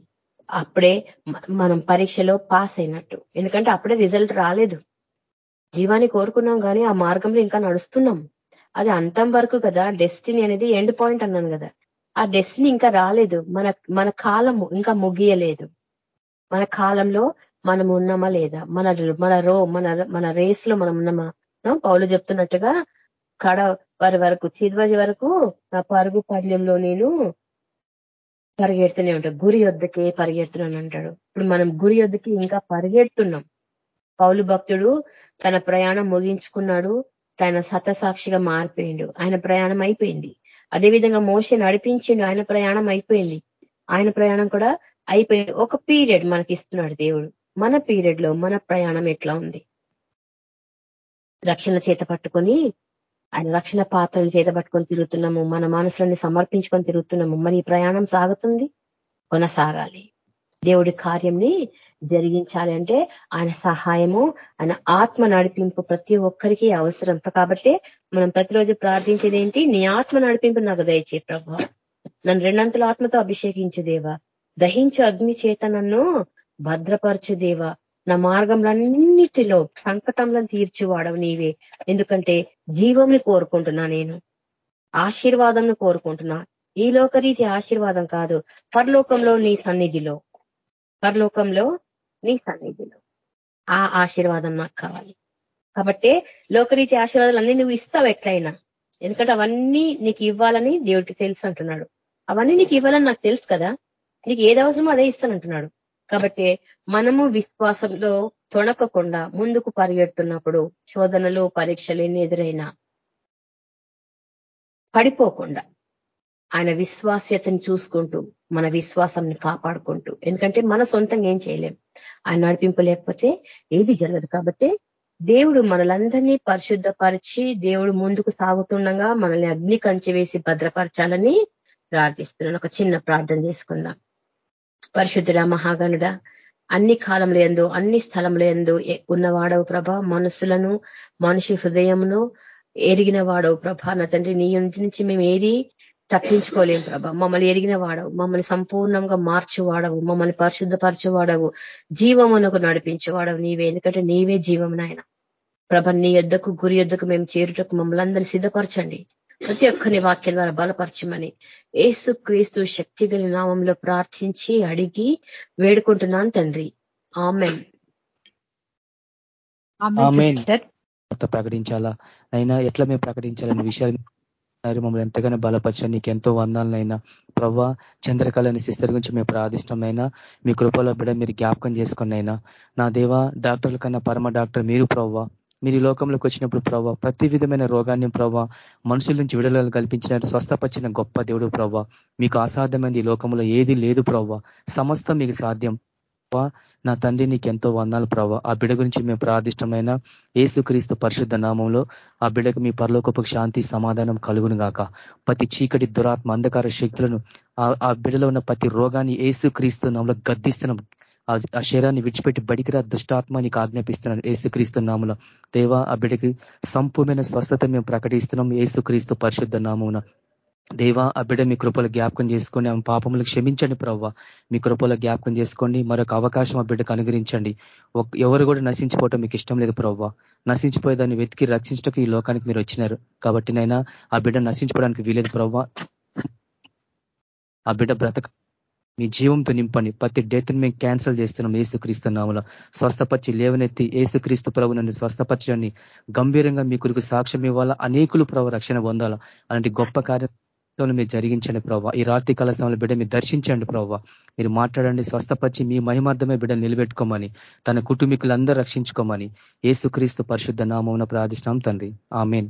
అప్పుడే మనం పరీక్షలో పాస్ అయినట్టు. ఎందుకంటే అప్పుడే రిజల్ట్ రాలేదు. జీవాన్ని కోరుకున్నాం కానీ ఆ మార్గంలో ఇంకా నడుస్తున్నాం. అది అంతం వరకు కదా డెస్టినీ అనేది ఎండ్ పాయింట్ అన్నాను కదా. ఆ డెస్టినీ ఇంకా రాలేదు. మన మన కాలము ఇంకా ముగియలేదు. మన కాలంలో మనం ఉన్నామా లేదా? మన మన రో మన మన రేస్లో మనం ఉన్నామా? పౌలు చెప్తున్నట్టుగా కడ వారి వరకు చివరి వరకు నా పరుగు పందెంలో నేను పరిగెడుతూనే ఉంటాడు గురి వద్దకే పరిగెడుతున్నాను అంటాడు. ఇప్పుడు మనం గురి వద్దకి ఇంకా పరిగెడుతున్నాం. పౌలు భక్తుడు తన ప్రయాణం ముగించుకున్నాడు. తన సతసాక్షిగా మారిపోయిండు. ఆయన ప్రయాణం అయిపోయింది అదేవిధంగా మోస నడిపించిండు. ఆయన ప్రయాణం అయిపోయింది ఆయన ప్రయాణం కూడా అయిపోయింది. ఒక పీరియడ్ మనకి ఇస్తున్నాడు దేవుడు. మన పీరియడ్లో మన ప్రయాణం ఎట్లా ఉంది? రక్షణ చేత పట్టుకొని ఆయన రక్షణ పాత్రలు చేత పట్టుకొని తిరుగుతున్నాము. మన మనసులని సమర్పించుకొని తిరుగుతున్నాము. మరి ప్రయాణం సాగుతుంది? కొనసాగాలి. దేవుడి కార్యంని జరిగించాలి అంటే ఆయన సహాయము ఆయన ఆత్మ నడిపింపు ప్రతి ఒక్కరికి అవసరం. కాబట్టి మనం ప్రతిరోజు ప్రార్థించేది ఏంటి? నీ ఆత్మ నడిపింపు నాకు దయచే ప్రభా. నన్ను రెండంతల ఆత్మతో అభిషేకించు దేవా. దహించు అగ్ని చేత నన్ను భద్రపరచు దేవా. నా మార్గంలన్నిటిలో సంకటంలో తీర్చివాడవు నీవే. ఎందుకంటే జీవంని కోరుకుంటున్నా నేను. ఆశీర్వాదం కోరుకుంటున్నా. ఈ లోకరీతి ఆశీర్వాదం కాదు. పరలోకంలో నీ సన్నిధిలో. పరలోకంలో నీ సన్నిధిలో ఆ ఆశీర్వాదం నాకు కావాలి. కాబట్టి లోకరీతి ఆశీర్వాదాలు అన్ని నువ్వు ఇస్తావు ఎట్లయినా. ఎందుకంటే అవన్నీ నీకు ఇవ్వాలని దేవుడికి తెలుసు అంటున్నాడు. అవన్నీ నీకు ఇవ్వాలని నాకు తెలుసు కదా. నీకు ఏది అవసరమో అదే ఇస్తానంటున్నాడు. కాబట్టి మనము విశ్వాసంలో తొణకకుండా ముందుకు పరిగెడుతున్నప్పుడు శోధనలు పరీక్షలు ఎన్ని ఎదురైనా పడిపోకుండా ఆయన విశ్వాస్యతని చూసుకుంటూ మన విశ్వాసాన్ని కాపాడుకుంటూ. ఎందుకంటే మన సొంతంగా ఏం చేయలేం. ఆయన నడిపింపు లేకపోతే ఏది జరగదు. కాబట్టి దేవుడు మనలందరినీ పరిశుద్ధపరిచి దేవుడు ముందుకు సాగుతుండగా మనల్ని అగ్ని కంచి వేసి భద్రపరచాలని ప్రార్థిస్తున్నాను. ఒక చిన్న ప్రార్థన చేసుకుందాం. పరిశుద్ధుడ మహాగనుడ అన్ని కాలంలో ఎందు అన్ని స్థలంలో ఎందు ఉన్నవాడవు ప్రభ మనసులను మనిషి హృదయమును ఎరిగిన వాడవు ప్రభ. నా తండ్రి నీ నుంచి మేము ఏది తప్పించుకోలేం ప్రభ. మమ్మల్ని ఎరిగిన వాడవు. మమ్మల్ని సంపూర్ణంగా మార్చువాడవు. మమ్మల్ని పరిశుద్ధపరచువాడవు. జీవమునకు నడిపించేవాడవు. నీవే. ఎందుకంటే నీవే జీవం నాయన. ప్రభ నీ యొద్దకు గురి యొద్దకు మేము చేరుటకు మమ్మల్ని అందరినీ సిద్ధపరచండి. ప్రతి ఒక్కరిని వాక్యం ద్వారా బలపరచమని ఏసు క్రీస్తు శక్తి నామంలో ప్రార్థించి అడిగి వేడుకుంటున్నాను తండ్రి. ఆమెన్. ప్రకటించాలా? అయినా ఎట్లా మేము ప్రకటించాలనే విషయాలు మమ్మల్ని ఎంతగానో బలపరిచారు నీకు ఎంతో వందాలనైనా ప్రవ్వా చంద్రకళని సిస్టర్ గురించి మేము ప్రార్థిష్టమైనా మీ కృపలో బిడ మీరు జ్ఞాపకం చేసుకుని అయినా నా దేవా డాక్టర్ల కన్నా పరమ డాక్టర్ మీరు ప్రవ్వా. మీరు ఈ లోకంలోకి వచ్చినప్పుడు ప్రభావ ప్రతి విధమైన రోగాన్ని ప్రభావ మనుషుల నుంచి విడుదల కల్పించిన స్వస్థపరిచిన గొప్ప దేవుడు ప్రభావ మీకు అసాధ్యమైంది ఈ లోకంలో ఏది లేదు ప్రభావ సమస్తం మీకు సాధ్యం. నా తండ్రి నీకు ఎంతో వందాలు ప్రభావ ఆ బిడ గురించి మేము ప్రాదిష్టమైన ఏసుక్రీస్తు పరిశుద్ధ నామంలో ఆ బిడకు మీ పరలోకపు శాంతి సమాధానం కలుగును గాక. ప్రతి చీకటి దురాత్మ అంధకార శక్తులను ఆ బిడలో ఉన్న ప్రతి రోగాన్ని ఏసుక్రీస్తు నామంలో గద్దిస్తున్నాం. ఆ శరీరాన్ని విడిచిపెట్టి బడికిరా దుష్టాత్మ నీకు ఆజ్ఞాపిస్తున్నాను ఏసుక్రీస్తు నాముల. దేవా ఆ బిడ్డకి సంపూర్ణమైన స్వస్థత మేము ప్రకటిస్తున్నాం ఏసుక్రీస్తు పరిశుద్ధ నామమున దేవా ఆ బిడ్డ మీ కృపలు జ్ఞాపకం చేసుకోండి. ఆమె పాపములు క్షమించండి ప్రవ్వ. మీ కృపలో జ్ఞాపకం చేసుకోండి. మరొక అవకాశం ఆ బిడ్డకు అనుగ్రహించండి ఎవరు కూడా నశించిపోవటం మీకు ఇష్టం లేదు ప్రవ్వ. నశించిపోయేదాన్ని వెతికి రక్షించటకు ఈ లోకానికి మీరు వచ్చినారు. కాబట్టి నైనా ఆ బిడ్డ నశించుకోవడానికి వీలేదు ప్రవ్వ. ఆ బిడ్డ బ్రతక మీ జీవంతో నింపండి. ప్రతి డెత్ మేము క్యాన్సిల్ చేస్తున్నాం ఏసుక్రీస్తు నామలో. స్వస్థపరిచి లేవనెత్తి ఏసుక్రీస్తు ప్రభు నన్ను స్వస్థపరచండి. గంభీరంగా మీ కొరకు సాక్ష్యం ఇవ్వాలా? అనేకులు ప్రభు రక్షణ పొందాలా? అలాంటి గొప్ప కార్యం మీరు జరిగించండి ప్రభావ ఈ రాత్రి కాల సమయంలో బిడ్డ మీరు దర్శించండి ప్రభావ మీరు మాట్లాడండి స్వస్థపరిచి మీ మహిమార్థమే బిడ్డ నిలబెట్టుకోమని తన కుటుంబీకులందరూ రక్షించుకోమని ఏసుక్రీస్తు పరిశుద్ధ నామమున ప్రార్థిస్తున్నాం తండ్రి. ఆమెన్.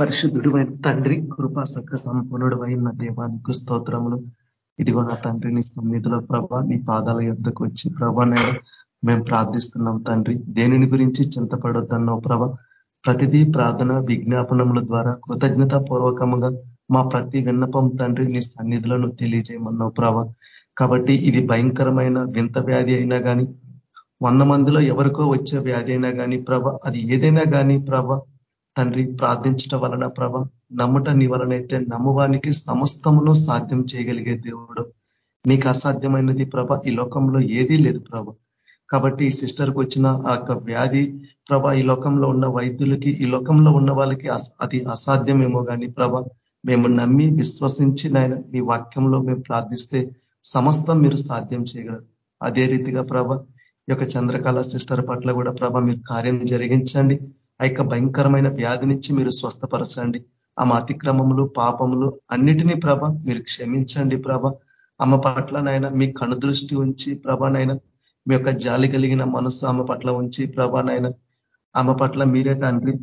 పరిశుద్ధుడు తండ్రి కృపా సక్క సంపూర్ణుడు అయిన దేవానికి స్తోత్రములు. ఇదిగో నా తండ్రిని సన్నిధిలో ప్రభా నీ పాదాల యుద్ధకు వచ్చి ప్రభా నేను మేము ప్రార్థిస్తున్నాం తండ్రి. దేనిని గురించి చింతపడొద్దన్నావు ప్రభా? ప్రతిదీ ప్రార్థన విజ్ఞాపనముల ద్వారా కృతజ్ఞత పూర్వకముగా మా ప్రతి విన్నపం తండ్రి నీ సన్నిధులను తెలియజేయమన్నావు ప్రభ. కాబట్టి ఇది భయంకరమైన వింత వ్యాధి అయినా కానీ వంద మందిలో ఎవరికో వచ్చే వ్యాధి అయినా కానీ ప్రభ అది ఏదైనా కానీ ప్రభ తండ్రి ప్రార్థించటం వలన ప్రభ నమ్ముట నీ వలనైతే నమ్మువానికి సమస్తమును సాధ్యం చేయగలిగే దేవుడు. నీకు అసాధ్యమైనది ప్రభ ఈ లోకంలో ఏదీ లేదు ప్రభ. కాబట్టి ఈ సిస్టర్కి వచ్చిన ఆ వ్యాధి ప్రభ ఈ లోకంలో ఉన్న వైద్యులకి ఈ లోకంలో ఉన్న వాళ్ళకి అది అసాధ్యమేమో కానీ ప్రభ మేము నమ్మి విశ్వసించి నాయన మీ వాక్యంలో మేము ప్రార్థిస్తే సమస్తం మీరు సాధ్యం చేయగలరు. అదే రీతిగా ప్రభ ఈ యొక్క చంద్రకళ సిస్టర్ పట్ల కూడా ప్రభ మీరు కార్యం జరిగించండి. ఆ యొక్క భయంకరమైన వ్యాధి నుంచి మీరు స్వస్థపరచండి. ఆమె అతిక్రమములు పాపములు అన్నిటినీ ప్రభ మీరు క్షమించండి ప్రభ. ఆమె పట్ల నాయన మీ కనుదృష్టి ఉంచి ప్రభానైనా మీ యొక్క జాలి కలిగిన మనసు ఆమె పట్ల ఉంచి ప్రభానైనా ఆమె పట్ల మీరే తండ్రి.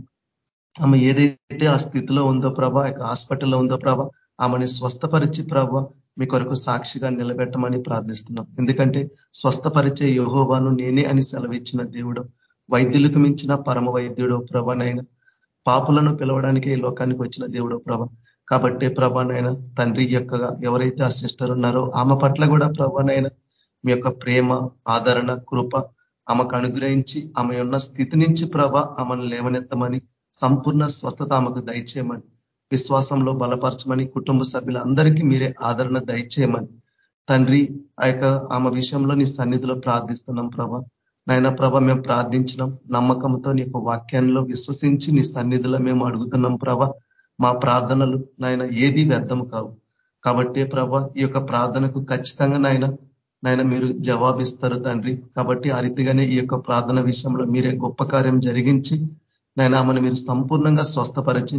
ఆమె ఏదైతే ఆ స్థితిలో ఉందో ప్రభా హాస్పిటల్లో ఉందో ప్రభ ఆమెని స్వస్థపరిచి ప్రభ మీ కొరకు సాక్షిగా నిలబెట్టమని ప్రార్థిస్తున్నాం. ఎందుకంటే స్వస్థపరిచే యోహోవాను నేనే అని సెలవిచ్చిన దేవుడు వైద్యులకు మించిన పరమ వైద్యుడు ప్రభనైనా పాపులను పిలవడానికి ఈ లోకానికి వచ్చిన దేవుడు ప్రభ. కాబట్టి ప్రభనైనా తండ్రి యొక్క ఎవరైతే ఆ సిస్టర్ ఉన్నారో ఆమె పట్ల కూడా ప్రభనైనా మీ యొక్క ప్రేమ ఆదరణ కృప ఆమెకు అనుగ్రహించి ఆమె ఉన్న స్థితి నుంచి ప్రభ ఆమెను లేవనెత్తమని సంపూర్ణ స్వస్థత ఆమెకు దయచేయమని విశ్వాసంలో బలపరచమని కుటుంబ సభ్యులందరికీ మీరే ఆదరణ దయచేయమని. తండ్రి ఆ యొక్క ఆమె విషయంలో నీ సన్నిధిలో ప్రార్థిస్తున్నాం ప్రభ. నాయన ప్రభ మేము ప్రార్థించినాం. నమ్మకంతో నీ వాక్యాల్లో విశ్వసించి నీ సన్నిధిలో మేము అడుగుతున్నాం ప్రభ. మా ప్రార్థనలు నాయన ఏది వ్యర్థం కావు. కాబట్టి ప్రభ ఈ యొక్క ప్రార్థనకు ఖచ్చితంగా నాయన నాయన మీరు జవాబిస్తారు తండ్రి. కాబట్టి ఆ రీతిగానే ఈ యొక్క ప్రార్థన విషయంలో మీరే గొప్ప కార్యం జరిగించి నాయన ఆమెను మీరు సంపూర్ణంగా స్వస్థపరిచి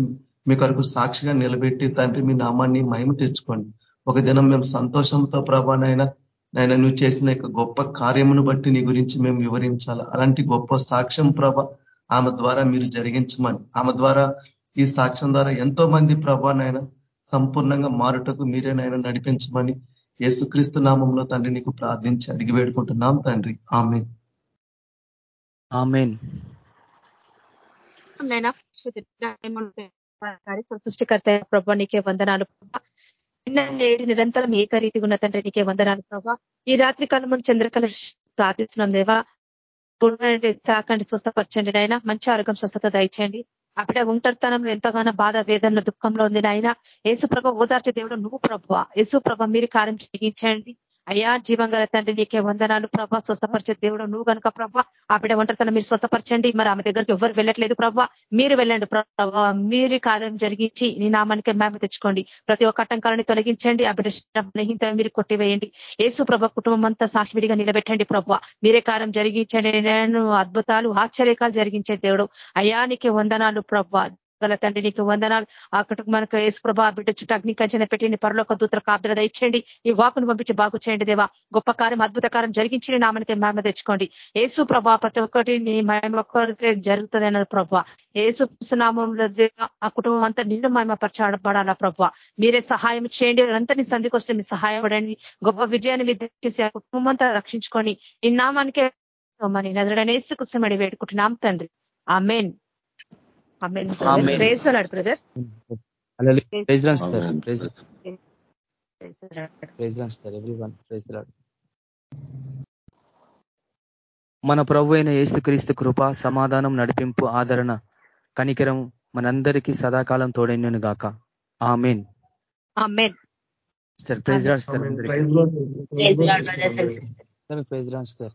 మీ కొరకు సాక్షిగా నిలబెట్టి తండ్రి మీ నామాన్ని మహిమ తెచ్చుకోండి. ఒక దినం మేము సంతోషంతో ప్రభానైనా నాయన నువ్వు చేసిన గొప్ప కార్యమును బట్టి నీ గురించి మేము వివరించాలి. అలాంటి గొప్ప సాక్ష్యం ప్రభ ఆమె ద్వారా మీరు జరిగించమని ఆమె ద్వారా ఈ సాక్ష్యం ద్వారా ఎంతో మంది ప్రభానైనా సంపూర్ణంగా మారుటకు మీరేనైనా నడిపించమని యేసుక్రీస్తు నామంలో తండ్రి నీకు ప్రార్థించి అడిగి వేడుకుంటున్నాం తండ్రి. ఆమె ఆమెన్. సృష్టికర్త ప్రభా నీకే వందనాలు ప్రభా. నిన్న నేడు నిరంతరం ఏకరీతిగా ఉన్న తండ్రి నీకే వందనాలు ప్రభా. ఈ రాత్రి కాలం ముందు చంద్రకళ ప్రార్థిస్తున్నాం దేవా. తాకండి స్వస్థపరచండి నాయన. మంచి ఆరోగ్యం స్వస్థత దయచేయండి. అప్పుడే ఒంటరితనంలో ఎంతగానో బాధ వేదనలో దుఃఖంలో ఉంది నాయన. యేసుప్రభ ఓదార్చే దేవుడు నువ్వు ప్రభ యేసుప్రభ మీరు కార్యం చేయించండి. అయ్యా జీవంగల తండ్రి నీకే వందనాలు. ప్రభా స్వస్థపరిచే దేవుడు నువ్వు కనుక ప్రభా ఆ బిడ్డ ఒంటరితనం మీరు స్వస్థపరచండి. మరి ఆమె దగ్గరికి ఎవరు వెళ్ళట్లేదు ప్రభా. మీరు వెళ్ళండి ప్రభా. మీరు కార్యం జరిగించి నీ నామానికి మేము తెచ్చుకోండి. ప్రతి ఒక్క ఆటంకాలని తొలగించండి. ఆ బిడ్డ మీరు కొట్టివేయండి. ఏసు ప్రభ కుటుంబం అంతా సాక్షిడిగా నిలబెట్టండి ప్రభా. మీరే కార్యం జరిగించండి. నేను అద్భుతాలు ఆశ్చర్యకాలు జరిగించే దేవుడు. అయానికి వందనాలు ప్రభా. గల తండ్రి నీకు వందనాలు. అక్కడ మనకు యేసుప్రభ బిడ్డ చుట్టూ అగ్ని కంచెన పెట్టి పరలోక దూతర కాబ్దల దయచేయండి. ఈ వాకును పంపించి బాగు చేయండి దేవా. గొప్ప కార్యం అద్భుత కార్యం జరిగించి నామనికి మేమ తెచ్చుకోండి. ఏసు ప్రభా ప్రతి ఒక్కటి నీ మేమ ఒక్కరికే జరుగుతుంది అన్నది ప్రభా ఏసు నామంలో ఆ కుటుంబం అంతా నిన్ను మేము పరచబడాలా ప్రభా మీరే సహాయం చేయండి. అంతని సంధికొస్తే మీ సహాయపడండి గొప్ప విజయాన్ని విద్యేసి ఆ కుటుంబం అంతా రక్షించుకొని ఈ నామానికే మరి నదుడనే ఏసుకుసమడి వేడుకుంటున్నాం తండ్రి. ఆ మెయిన్ బ్రదర్ ప్రైజ్ రాస్తారు ప్రైజ్ ప్రైజ్ రాస్తారు ఎవ్రీ వన్ ప్రైజ్ రాడు మన ప్రభు అయిన ఏసుక్రీస్తు కృప సమాధానం నడిపింపు ఆదరణ కనికరం మనందరికీ సదాకాలం తోడైనను గాక. ఆమెన్ సార్ ప్రైజ్ రాస్తారు ప్రైజ్ రాస్తారు